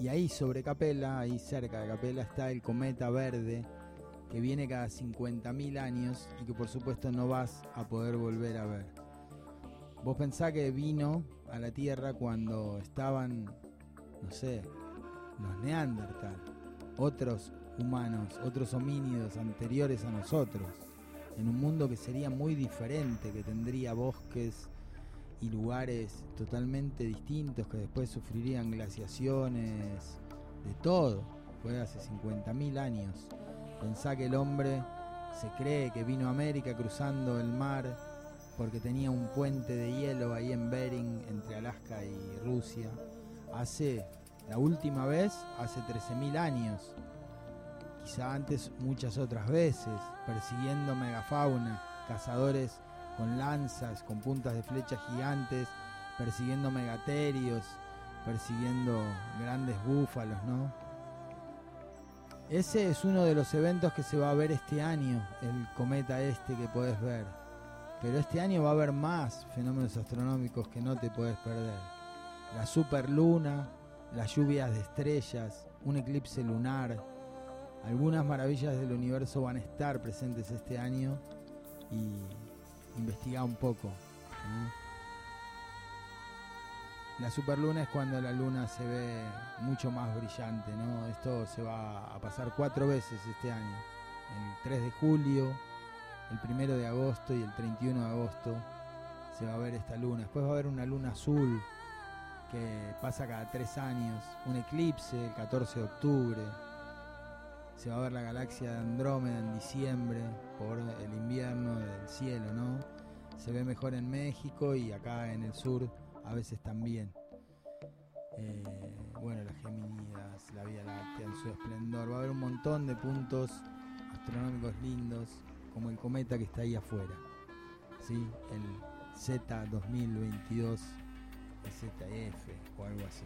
Y ahí sobre Capella, ahí cerca de Capella está el cometa verde que viene cada 50.000 años y que por supuesto no vas a poder volver a ver. Vos pensás que vino a la Tierra cuando estaban, no sé, los Neandertal, otros humanos, otros homínidos anteriores a nosotros, en un mundo que sería muy diferente, que tendría bosques y lugares totalmente distintos, que después sufrirían glaciaciones, de todo. Fue hace 50.000 años. Pensá que el hombre se cree que vino a América cruzando el mar porque tenía un puente de hielo ahí en Bering entre Alaska y Rusia. Hace, la última vez, hace 13.000 años. Quizá antes muchas otras veces, persiguiendo megafauna, cazadores con lanzas, con puntas de flecha gigantes, persiguiendo megaterios, persiguiendo grandes búfalos, ¿no? Ese es uno de los eventos que se va a ver este año, el cometa este que podés ver. Pero este año va a haber más fenómenos astronómicos que no te podés perder. La superluna, las lluvias de estrellas, un eclipse lunar. Algunas maravillas del universo van a estar presentes este año y investigar un poco. La superluna es cuando la luna se ve mucho más brillante, ¿no? Esto se va a pasar cuatro veces este año. El 3 de julio, el 1 de agosto y el 31 de agosto se va a ver esta luna. Después va a haber una luna azul que pasa cada tres años. Un eclipse el 14 de octubre. Se va a ver la galaxia de Andrómeda en diciembre por el invierno del cielo, ¿no? Se ve mejor en México y acá en el sur a veces también. Eh, bueno, las Geminidas, la Vía Láctea en su esplendor. Va a haber un montón de puntos astronómicos lindos, como el cometa que está ahí afuera. ¿sí? El Z2022 ZF o algo así.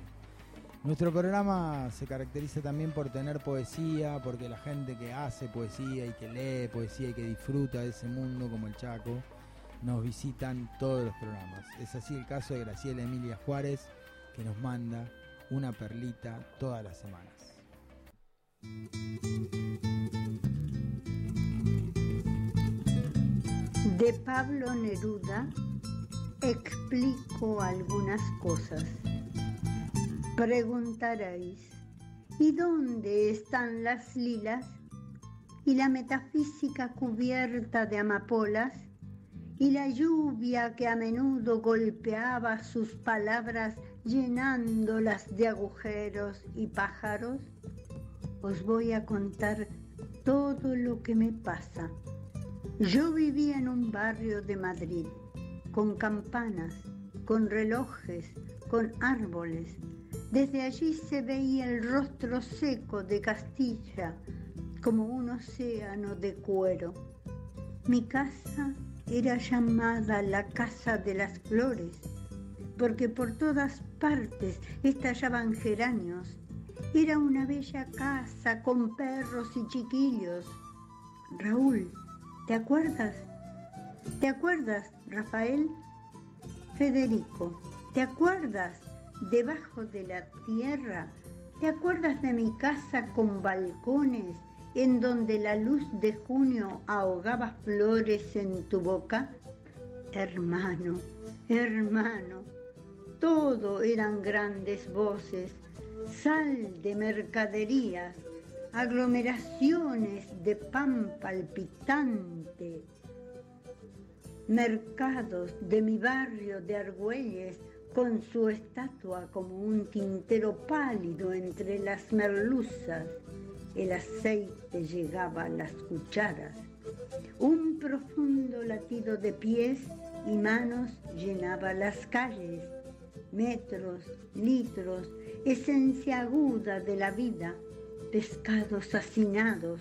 Nuestro programa se caracteriza también por tener poesía, porque la gente que hace poesía y que lee poesía y que disfruta de ese mundo como el Chaco, nos visitan todos los programas. Es así el caso de Graciela Emilia Juárez, que nos manda una perlita todas las semanas. De Pablo Neruda explico algunas cosas. Preguntaréis, ¿y dónde están las lilas? ¿Y la metafísica cubierta de amapolas? y la lluvia que a menudo golpeaba sus palabras llenándolas de agujeros y pájaros, os voy a contar todo lo que me pasa. Yo vivía en un barrio de Madrid, con campanas, con relojes, con árboles. Desde allí se veía el rostro seco de Castilla, como un océano de cuero. Mi casa era llamada la Casa de las Flores, porque por todas partes estallaban geranios. Era una bella casa con perros y chiquillos. Raúl, ¿te acuerdas? ¿Te acuerdas, Rafael? Federico, ¿te acuerdas? Debajo de la tierra. ¿Te acuerdas de mi casa con balcones en donde la luz de junio ahogaba flores en tu boca? Hermano, hermano, todo eran grandes voces, sal de mercaderías, aglomeraciones de pan palpitante, mercados de mi barrio de Argüelles con su estatua como un tintero pálido entre las merluzas. El aceite llegaba a las cucharas. Un profundo latido de pies y manos llenaba las calles. Metros, litros, esencia aguda de la vida, pescados hacinados,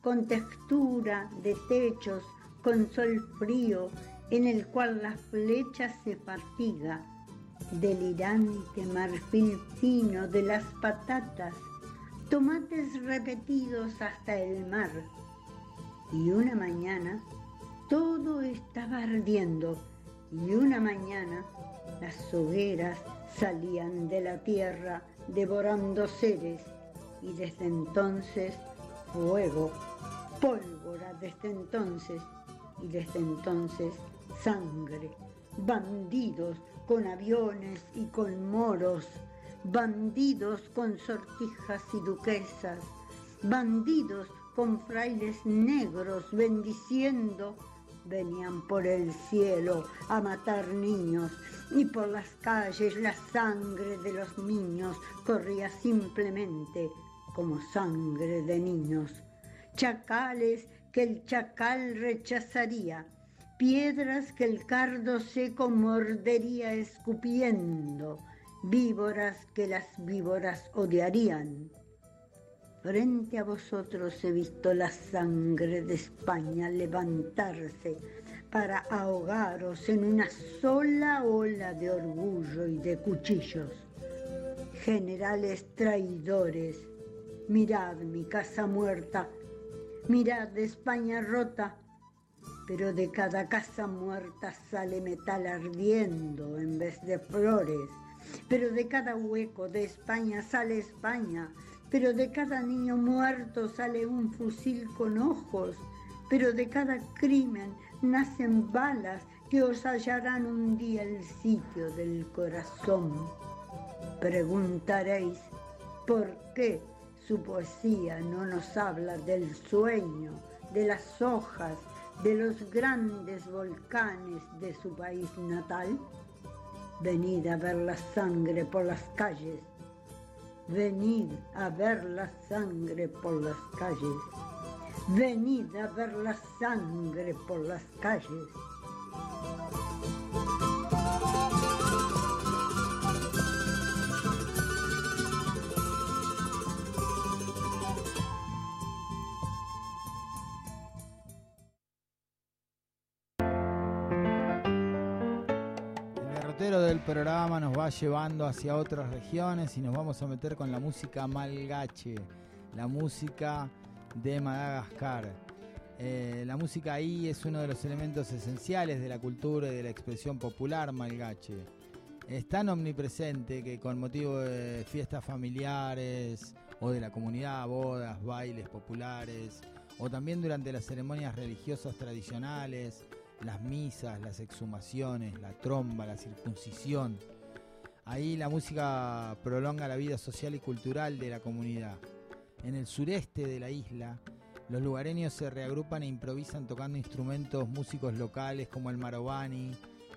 con textura de techos, con sol frío, en el cual la flecha se fatiga, delirante marfil fino de las patatas, tomates repetidos hasta el mar. Y una mañana todo estaba ardiendo y una mañana las hogueras salían de la tierra devorando seres y desde entonces fuego, pólvora desde entonces y desde entonces sangre, bandidos con aviones y con moros, bandidos con sortijas y duquesas, bandidos con frailes negros bendiciendo, venían por el cielo a matar niños y por las calles la sangre de los niños corría simplemente como sangre de niños. Chacales que el chacal rechazaría, piedras que el cardo seco mordería escupiendo, víboras que las víboras odiarían. Frente a vosotros he visto la sangre de España levantarse para ahogaros en una sola ola de orgullo y de cuchillos. Generales traidores, mirad mi casa muerta, mirad España rota, pero de cada casa muerta sale metal ardiendo en vez de flores, pero de cada hueco de España sale España, pero de cada niño muerto sale un fusil con ojos, pero de cada crimen nacen balas que os hallarán un día el sitio del corazón. Preguntaréis, ¿por qué su poesía no nos habla del sueño, de las hojas, de los grandes volcanes de su país natal? Venid a ver la sangre por las calles Venid a ver la sangre por las calles. Venid a ver la sangre por las calles. Programa nos va llevando hacia otras regiones y nos vamos a meter con la música malgache, la música de Madagascar. Eh, la música ahí es uno de los elementos esenciales de la cultura y de la expresión popular malgache. Es tan omnipresente que con motivo de fiestas familiares o de la comunidad, bodas, bailes populares, o también durante las ceremonias religiosas tradicionales, las misas, las exhumaciones, la tromba, la circuncisión. Ahí la música prolonga la vida social y cultural de la comunidad. En el sureste de la isla, Los lugareños se reagrupan e improvisan tocando instrumentos músicos locales como el marobani,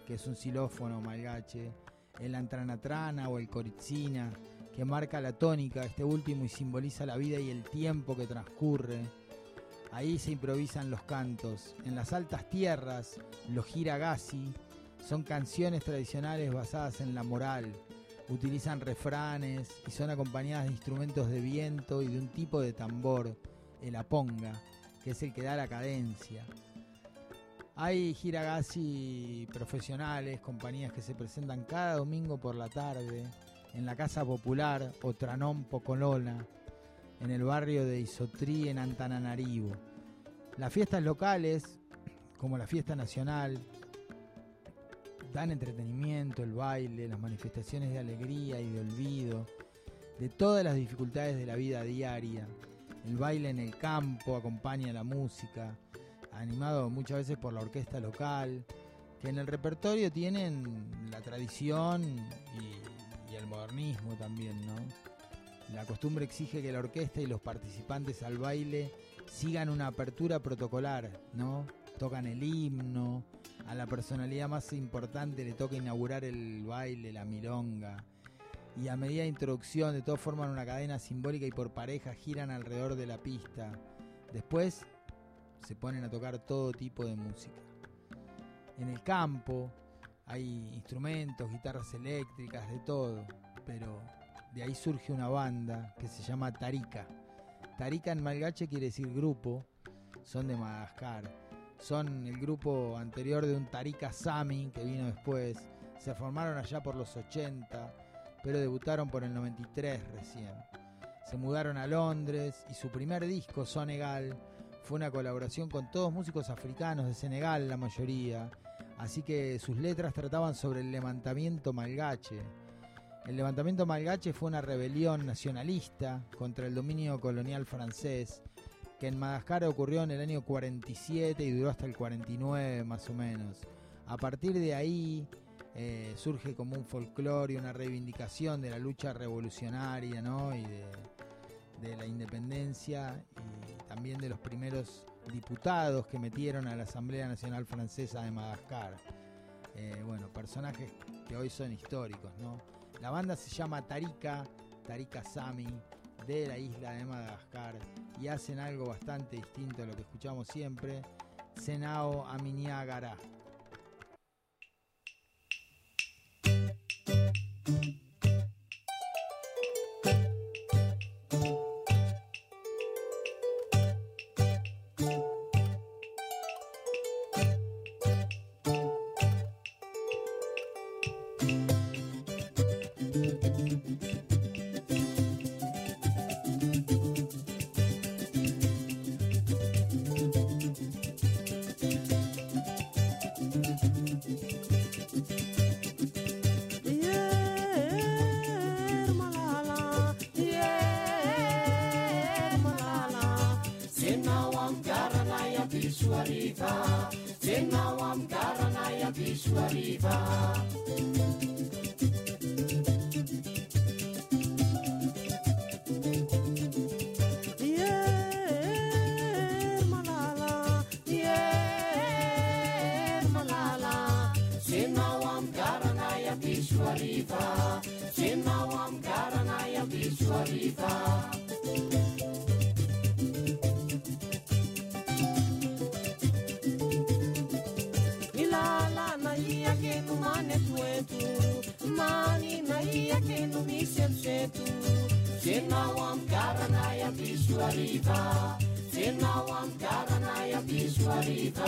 que es un xilófono malgache, el antranatrana o el coritzina, que marca la tónica, este último, y simboliza la vida y el tiempo que transcurre. Ahí se improvisan los cantos. En las altas tierras, los hiragasi son canciones tradicionales basadas en la moral. Utilizan refranes y son acompañadas de instrumentos de viento y de un tipo de tambor, el aponga, que es el que da la cadencia. Hay hiragasi profesionales, compañías que se presentan cada domingo por la tarde en la Casa Popular Otranón Pocolona, en el barrio de Isotrí en Antananarivo. Las fiestas locales, como la fiesta nacional, dan entretenimiento, el baile, las manifestaciones de alegría y de olvido, de todas las dificultades de la vida diaria. El baile en el campo acompaña la música, animado muchas veces por la orquesta local, que en el repertorio tienen la tradición y, y el modernismo también, ¿no? La costumbre exige que la orquesta y los participantes al baile sigan una apertura protocolar, ¿no? Tocan el himno, a la personalidad más importante le toca inaugurar el baile, la milonga. Y a medida de introducción, de todos forman una cadena simbólica y por pareja giran alrededor de la pista. Después se ponen a tocar todo tipo de música. En el campo hay instrumentos, guitarras eléctricas, de todo, pero de ahí surge una banda que se llama Tarika. Tarika en malgache quiere decir grupo, son de Madagascar. Son el grupo anterior de un Tarika Sami que vino después. Se formaron allá por los 80, pero debutaron por el 93 recién. Se mudaron a Londres y su primer disco, Sonegal, fue una colaboración con todos músicos africanos de Senegal, la mayoría. Así que sus letras trataban sobre el levantamiento malgache. El levantamiento malgache fue una rebelión nacionalista contra el dominio colonial francés que en Madagascar ocurrió en el año 47 y duró hasta el 49 más o menos. A partir de ahí eh, surge como un folclore y una reivindicación de la lucha revolucionaria ¿no? y de, la independencia y también de los primeros diputados que metieron a la Asamblea Nacional Francesa de Madagascar. Eh, bueno, personajes que hoy son históricos, ¿no? La banda se llama Tarika, Tarika Sami, de la isla de Madagascar, y hacen algo bastante distinto a lo que escuchamos siempre, Senao Aminiagara. piso ariva tenao amy garana ariva tenao amigarana iapisoarita tenao amigarana iapisoarita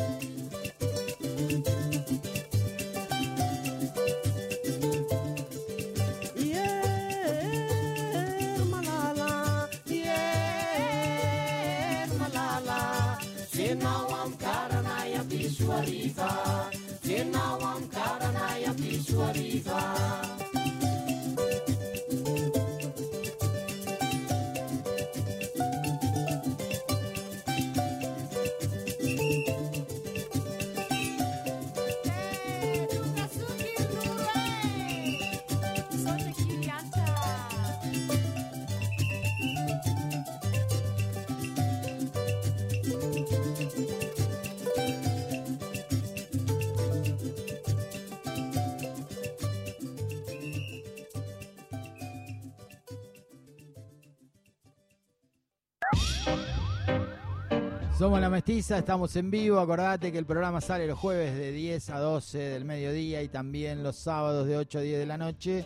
estamos en vivo. Acordate que el programa sale los jueves de 10 a 12 del mediodía y también los sábados de 8 a 10 de la noche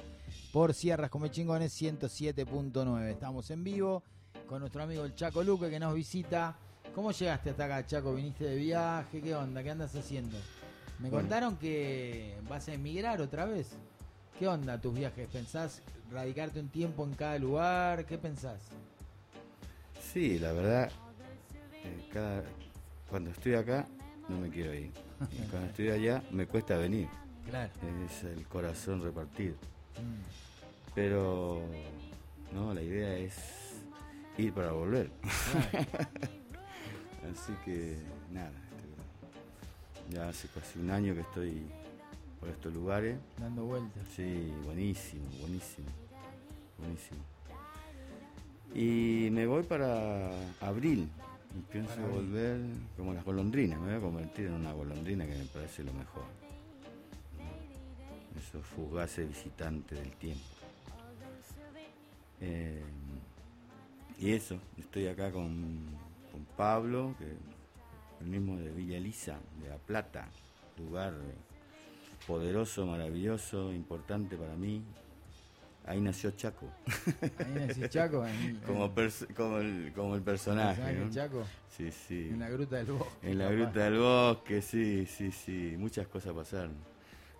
por Sierras Come Chingones 107.9. Estamos en vivo con nuestro amigo el Chaco Luque que nos visita. ¿Cómo llegaste hasta acá, Chaco? ¿Viniste de viaje? ¿Qué onda? ¿Qué andas haciendo? Me Bueno. contaron que vas a emigrar otra vez. ¿Qué onda tus viajes? ¿Pensás radicarte un tiempo en cada lugar? ¿Qué pensás? Sí, la verdad, eh, cada, cuando estoy acá no me quiero ir. Y cuando estoy allá me cuesta venir. Claro. Es el corazón repartido. Mm. Pero no, la idea es ir para volver. Así que nada, este, ya hace casi un año que estoy por estos lugares. Dando vueltas. Sí, buenísimo, buenísimo, buenísimo. Y me voy para abril. Pienso volver como las golondrinas. Me voy a convertir en una golondrina que me parece lo mejor. Esos fugaces visitantes del tiempo. Eh, y eso, estoy acá con, con Pablo, que el mismo de Villa Elisa, de La Plata, lugar poderoso, maravilloso, importante para mí. Ahí nació Chaco. Ahí nació Chaco, ahí- como, como, el, como el personaje. personaje ¿no? Chaco. Sí, sí. En la gruta del bosque. En la capaz. gruta del bosque, sí, sí, sí. Muchas cosas pasaron.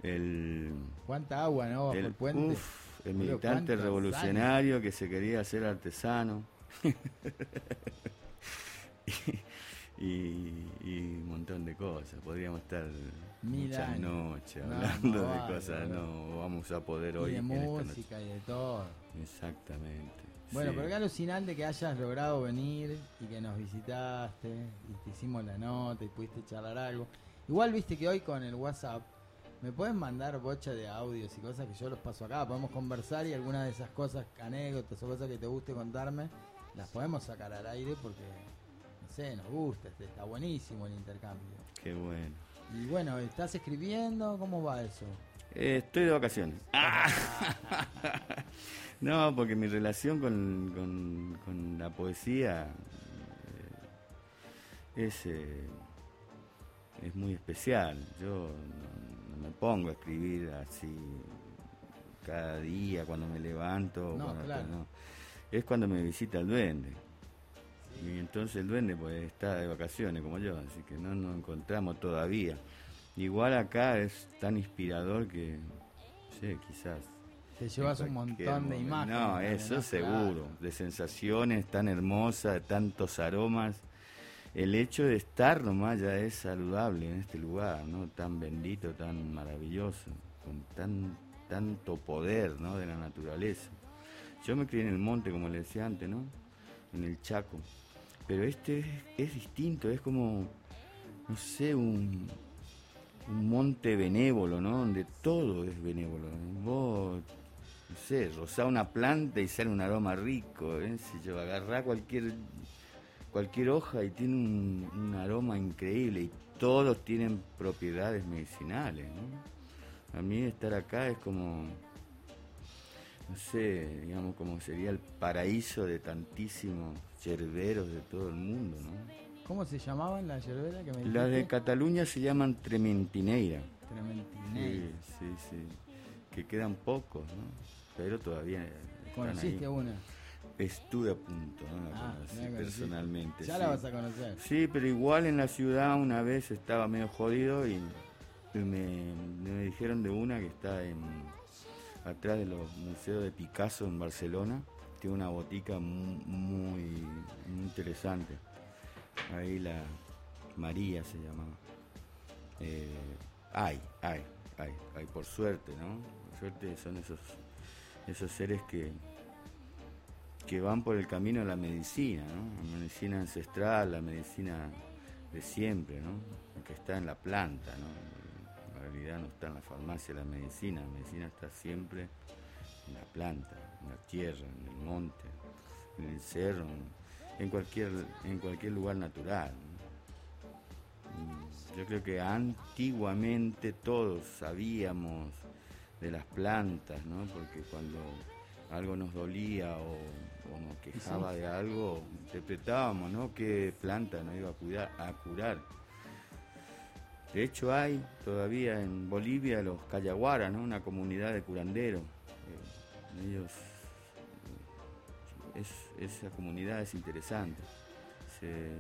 El, ¿Cuánta agua, no? Bajo el, el, puente. uf, el militante revolucionario que se quería hacer artesano. y, y un montón de cosas. Podríamos estar muchas noches No, hablando no de vale, cosas. No vamos a poder Y hoy. de en esta noche. música y de todo. Exactamente. Bueno, sí. pero qué alucinante que hayas logrado venir y que nos visitaste y te hicimos la nota y pudiste charlar algo. Igual viste que hoy con el WhatsApp me pueden mandar bocha de audios y cosas que yo los paso acá. Podemos conversar y algunas de esas cosas, anécdotas o cosas que te guste contarme, las podemos sacar al aire porque, sé, nos gusta, este, está buenísimo el intercambio. Qué bueno. Y bueno, ¿estás escribiendo? ¿Cómo va eso? Eh, estoy de vacaciones. no, porque mi relación con, con- con la poesía eh, es, eh, es muy especial. Yo no, no me pongo a escribir así cada día cuando me levanto. No, cuando- claro. no. Es cuando me visita el duende. Y entonces el duende pues está de vacaciones como yo, así que no nos encontramos todavía. Igual acá es tan inspirador que, no sé, quizás. Te llevas un montón de imágenes. No, eso seguro, Claro. de sensaciones tan hermosas, de tantos aromas. El hecho de estar nomás ya es saludable en este lugar, ¿no? Tan bendito, tan maravilloso, con tan tanto poder, ¿no? De la naturaleza. Yo me crié en el monte, como le decía antes, ¿no? En el Chaco. Pero este es, distinto, es como, no sé, un, un monte benévolo, ¿no? Donde todo es benévolo. Vos, no sé, rozá una planta y sale un aroma rico, ¿eh? Si yo agarrá cualquier, cualquier hoja y tiene un, un aroma increíble y todos tienen propiedades medicinales, ¿no? A mí estar acá es como no sé, digamos, como sería el paraíso de tantísimos yerberos de todo el mundo, ¿no? ¿Cómo se llamaban las yerberas que me Las de dijiste? Cataluña se llaman Trementineira. Trementineira. Sí, sí, sí. Que quedan pocos, ¿no? Pero todavía ¿Conociste una? Estuve a punto, no la Ah, conocí personalmente. Ya sí. la vas a conocer. Sí, pero igual en la ciudad una vez estaba medio jodido y, y me, me dijeron de una que está en atrás de los museos de Picasso en Barcelona. Una botica mu- muy, interesante. Ahí la María se llamaba. Eh, ay, ay, ay, ay, por suerte, ¿no? Por suerte son esos, esos seres que, que van por el camino de la medicina, ¿no? La medicina ancestral, la medicina de siempre, ¿no? Que está en la planta, ¿no? En realidad no está en la farmacia la medicina, la medicina está siempre en la planta, en la tierra, en el monte, en el cerro, en, cualquier, en cualquier lugar natural. Y Yo creo que antiguamente todos sabíamos de las plantas, ¿no? Porque cuando algo nos dolía o, o nos quejaba Sí. de algo, interpretábamos, ¿no? Qué planta nos iba a cuidar, a curar. De hecho hay todavía en Bolivia los Cayaguaras, ¿no? Una comunidad de curanderos. Eh, ellos, es- esa comunidad es interesante. Se,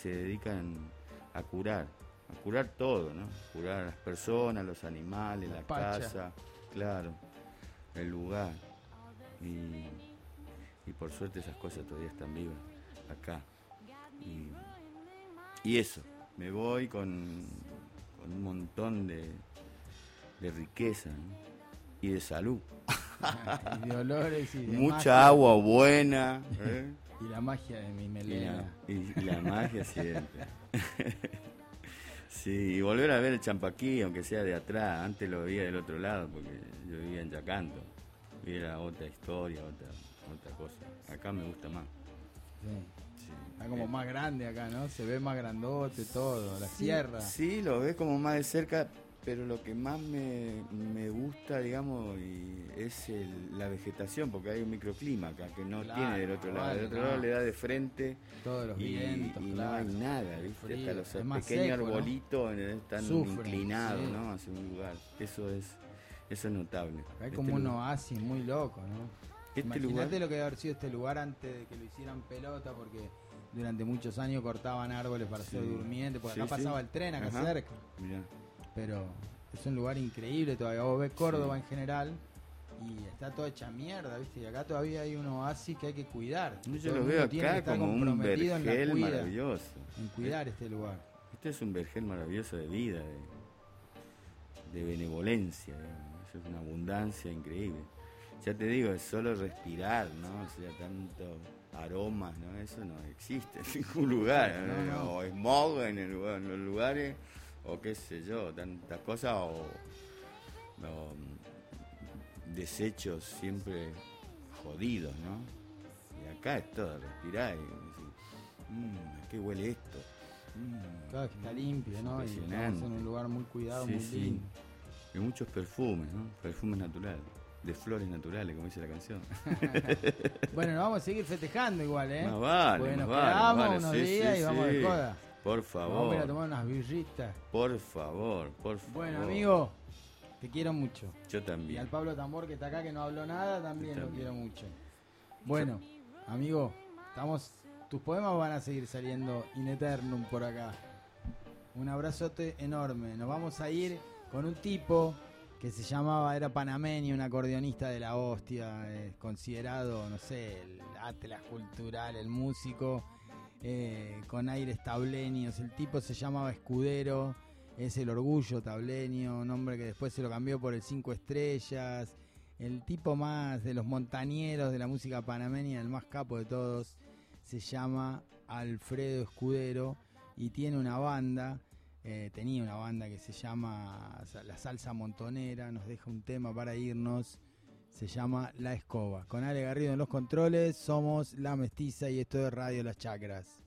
se dedican a curar, a curar todo, ¿no? Curar a las personas, los animales, la casa, claro, el lugar. Y, y por suerte esas cosas todavía están vivas acá. Y, y eso, me voy con, con un montón de, de riqueza ¿no? y de salud. Y de olores y de Mucha magia. agua buena. ¿eh? Y la magia de mi Y melena. la, y- la magia siempre. sí, y volver a ver el champaquí, aunque sea de atrás. Antes lo veía del otro lado, porque yo vivía en Yacanto. Era otra historia, otra, otra cosa. Acá me gusta más. Sí. Está como más grande acá, ¿no? Se ve más grandote todo, la Sí, sierra. Sí, lo ves como más de cerca, pero lo que más me, me gusta, digamos, y es el- la vegetación, porque hay un microclima acá que no Claro, tiene del otro lado. Del otro no. lado le da de frente Todos los y, vientos, y no hay nada, ¿viste? Hasta los es pequeños arbolitos están Sufren, inclinados, sí. ¿no? Hacia un lugar. Eso es, eso es notable. Hay Este como un lugar. oasis muy loco, ¿no? Este Imagínate lo que debe haber sido este lugar antes de que lo hicieran pelota, porque durante muchos años cortaban árboles para Sí. durmientes, porque Sí, acá pasaba el tren acá Ajá. cerca. Mirá. Pero es un lugar increíble todavía. Vos ves Córdoba en general y está todo hecha mierda, ¿viste? Y acá todavía hay un oasis que hay que cuidar. Yo Todo lo veo acá como un en vergel cuida, maravilloso. En cuidar este lugar. Este es un vergel maravilloso de vida, de, de benevolencia, digamos. Eso es una abundancia increíble. Ya te digo, es solo respirar, ¿no? O sea, tanto aromas, ¿no? Eso no existe en ningún lugar. No, ¿no? no. O smog en, el en los lugares, o qué sé yo, tantas cosas, o, o, desechos siempre jodidos, ¿no? Y acá es todo respirar y decir, "Mm, ¿a qué huele esto? Mm, Claro que está limpio, ¿no? Y estamos en un lugar muy cuidado, Sí, muy sí. lindo. Y muchos perfumes, ¿no? Perfumes naturales, de flores naturales, como dice la canción. Bueno, nos vamos a seguir festejando igual, ¿eh? Más vale, Porque más nos vale, más vale. unos Sí, días y vamos de joda. Por Vamos a ir a favor, tomar unas birritas. por favor, por favor. Bueno, amigo, te quiero mucho. Yo Y también. al Pablo Tambor que está acá, que no habló nada, también lo quiero mucho. Bueno, amigo, estamos. Tus poemas van a seguir saliendo in eternum por acá. Un abrazote enorme. Nos vamos a ir con un tipo que se llamaba, era panameño, un acordeonista de la hostia, eh, considerado, no sé, el atlas cultural, el músico, eh, con aires tableños. El tipo se llamaba Escudero, es el orgullo tableño, nombre que después se lo cambió por el Cinco Estrellas. El tipo más de los montañeros de la música panameña, el más capo de todos, se llama Alfredo Escudero y tiene una banda, eh, tenía una banda que se llama La Salsa Montonera, nos deja un tema para irnos, se llama La Escoba. Con Ale Garrido en los controles, somos La Mestiza y esto es Radio Las Chacras.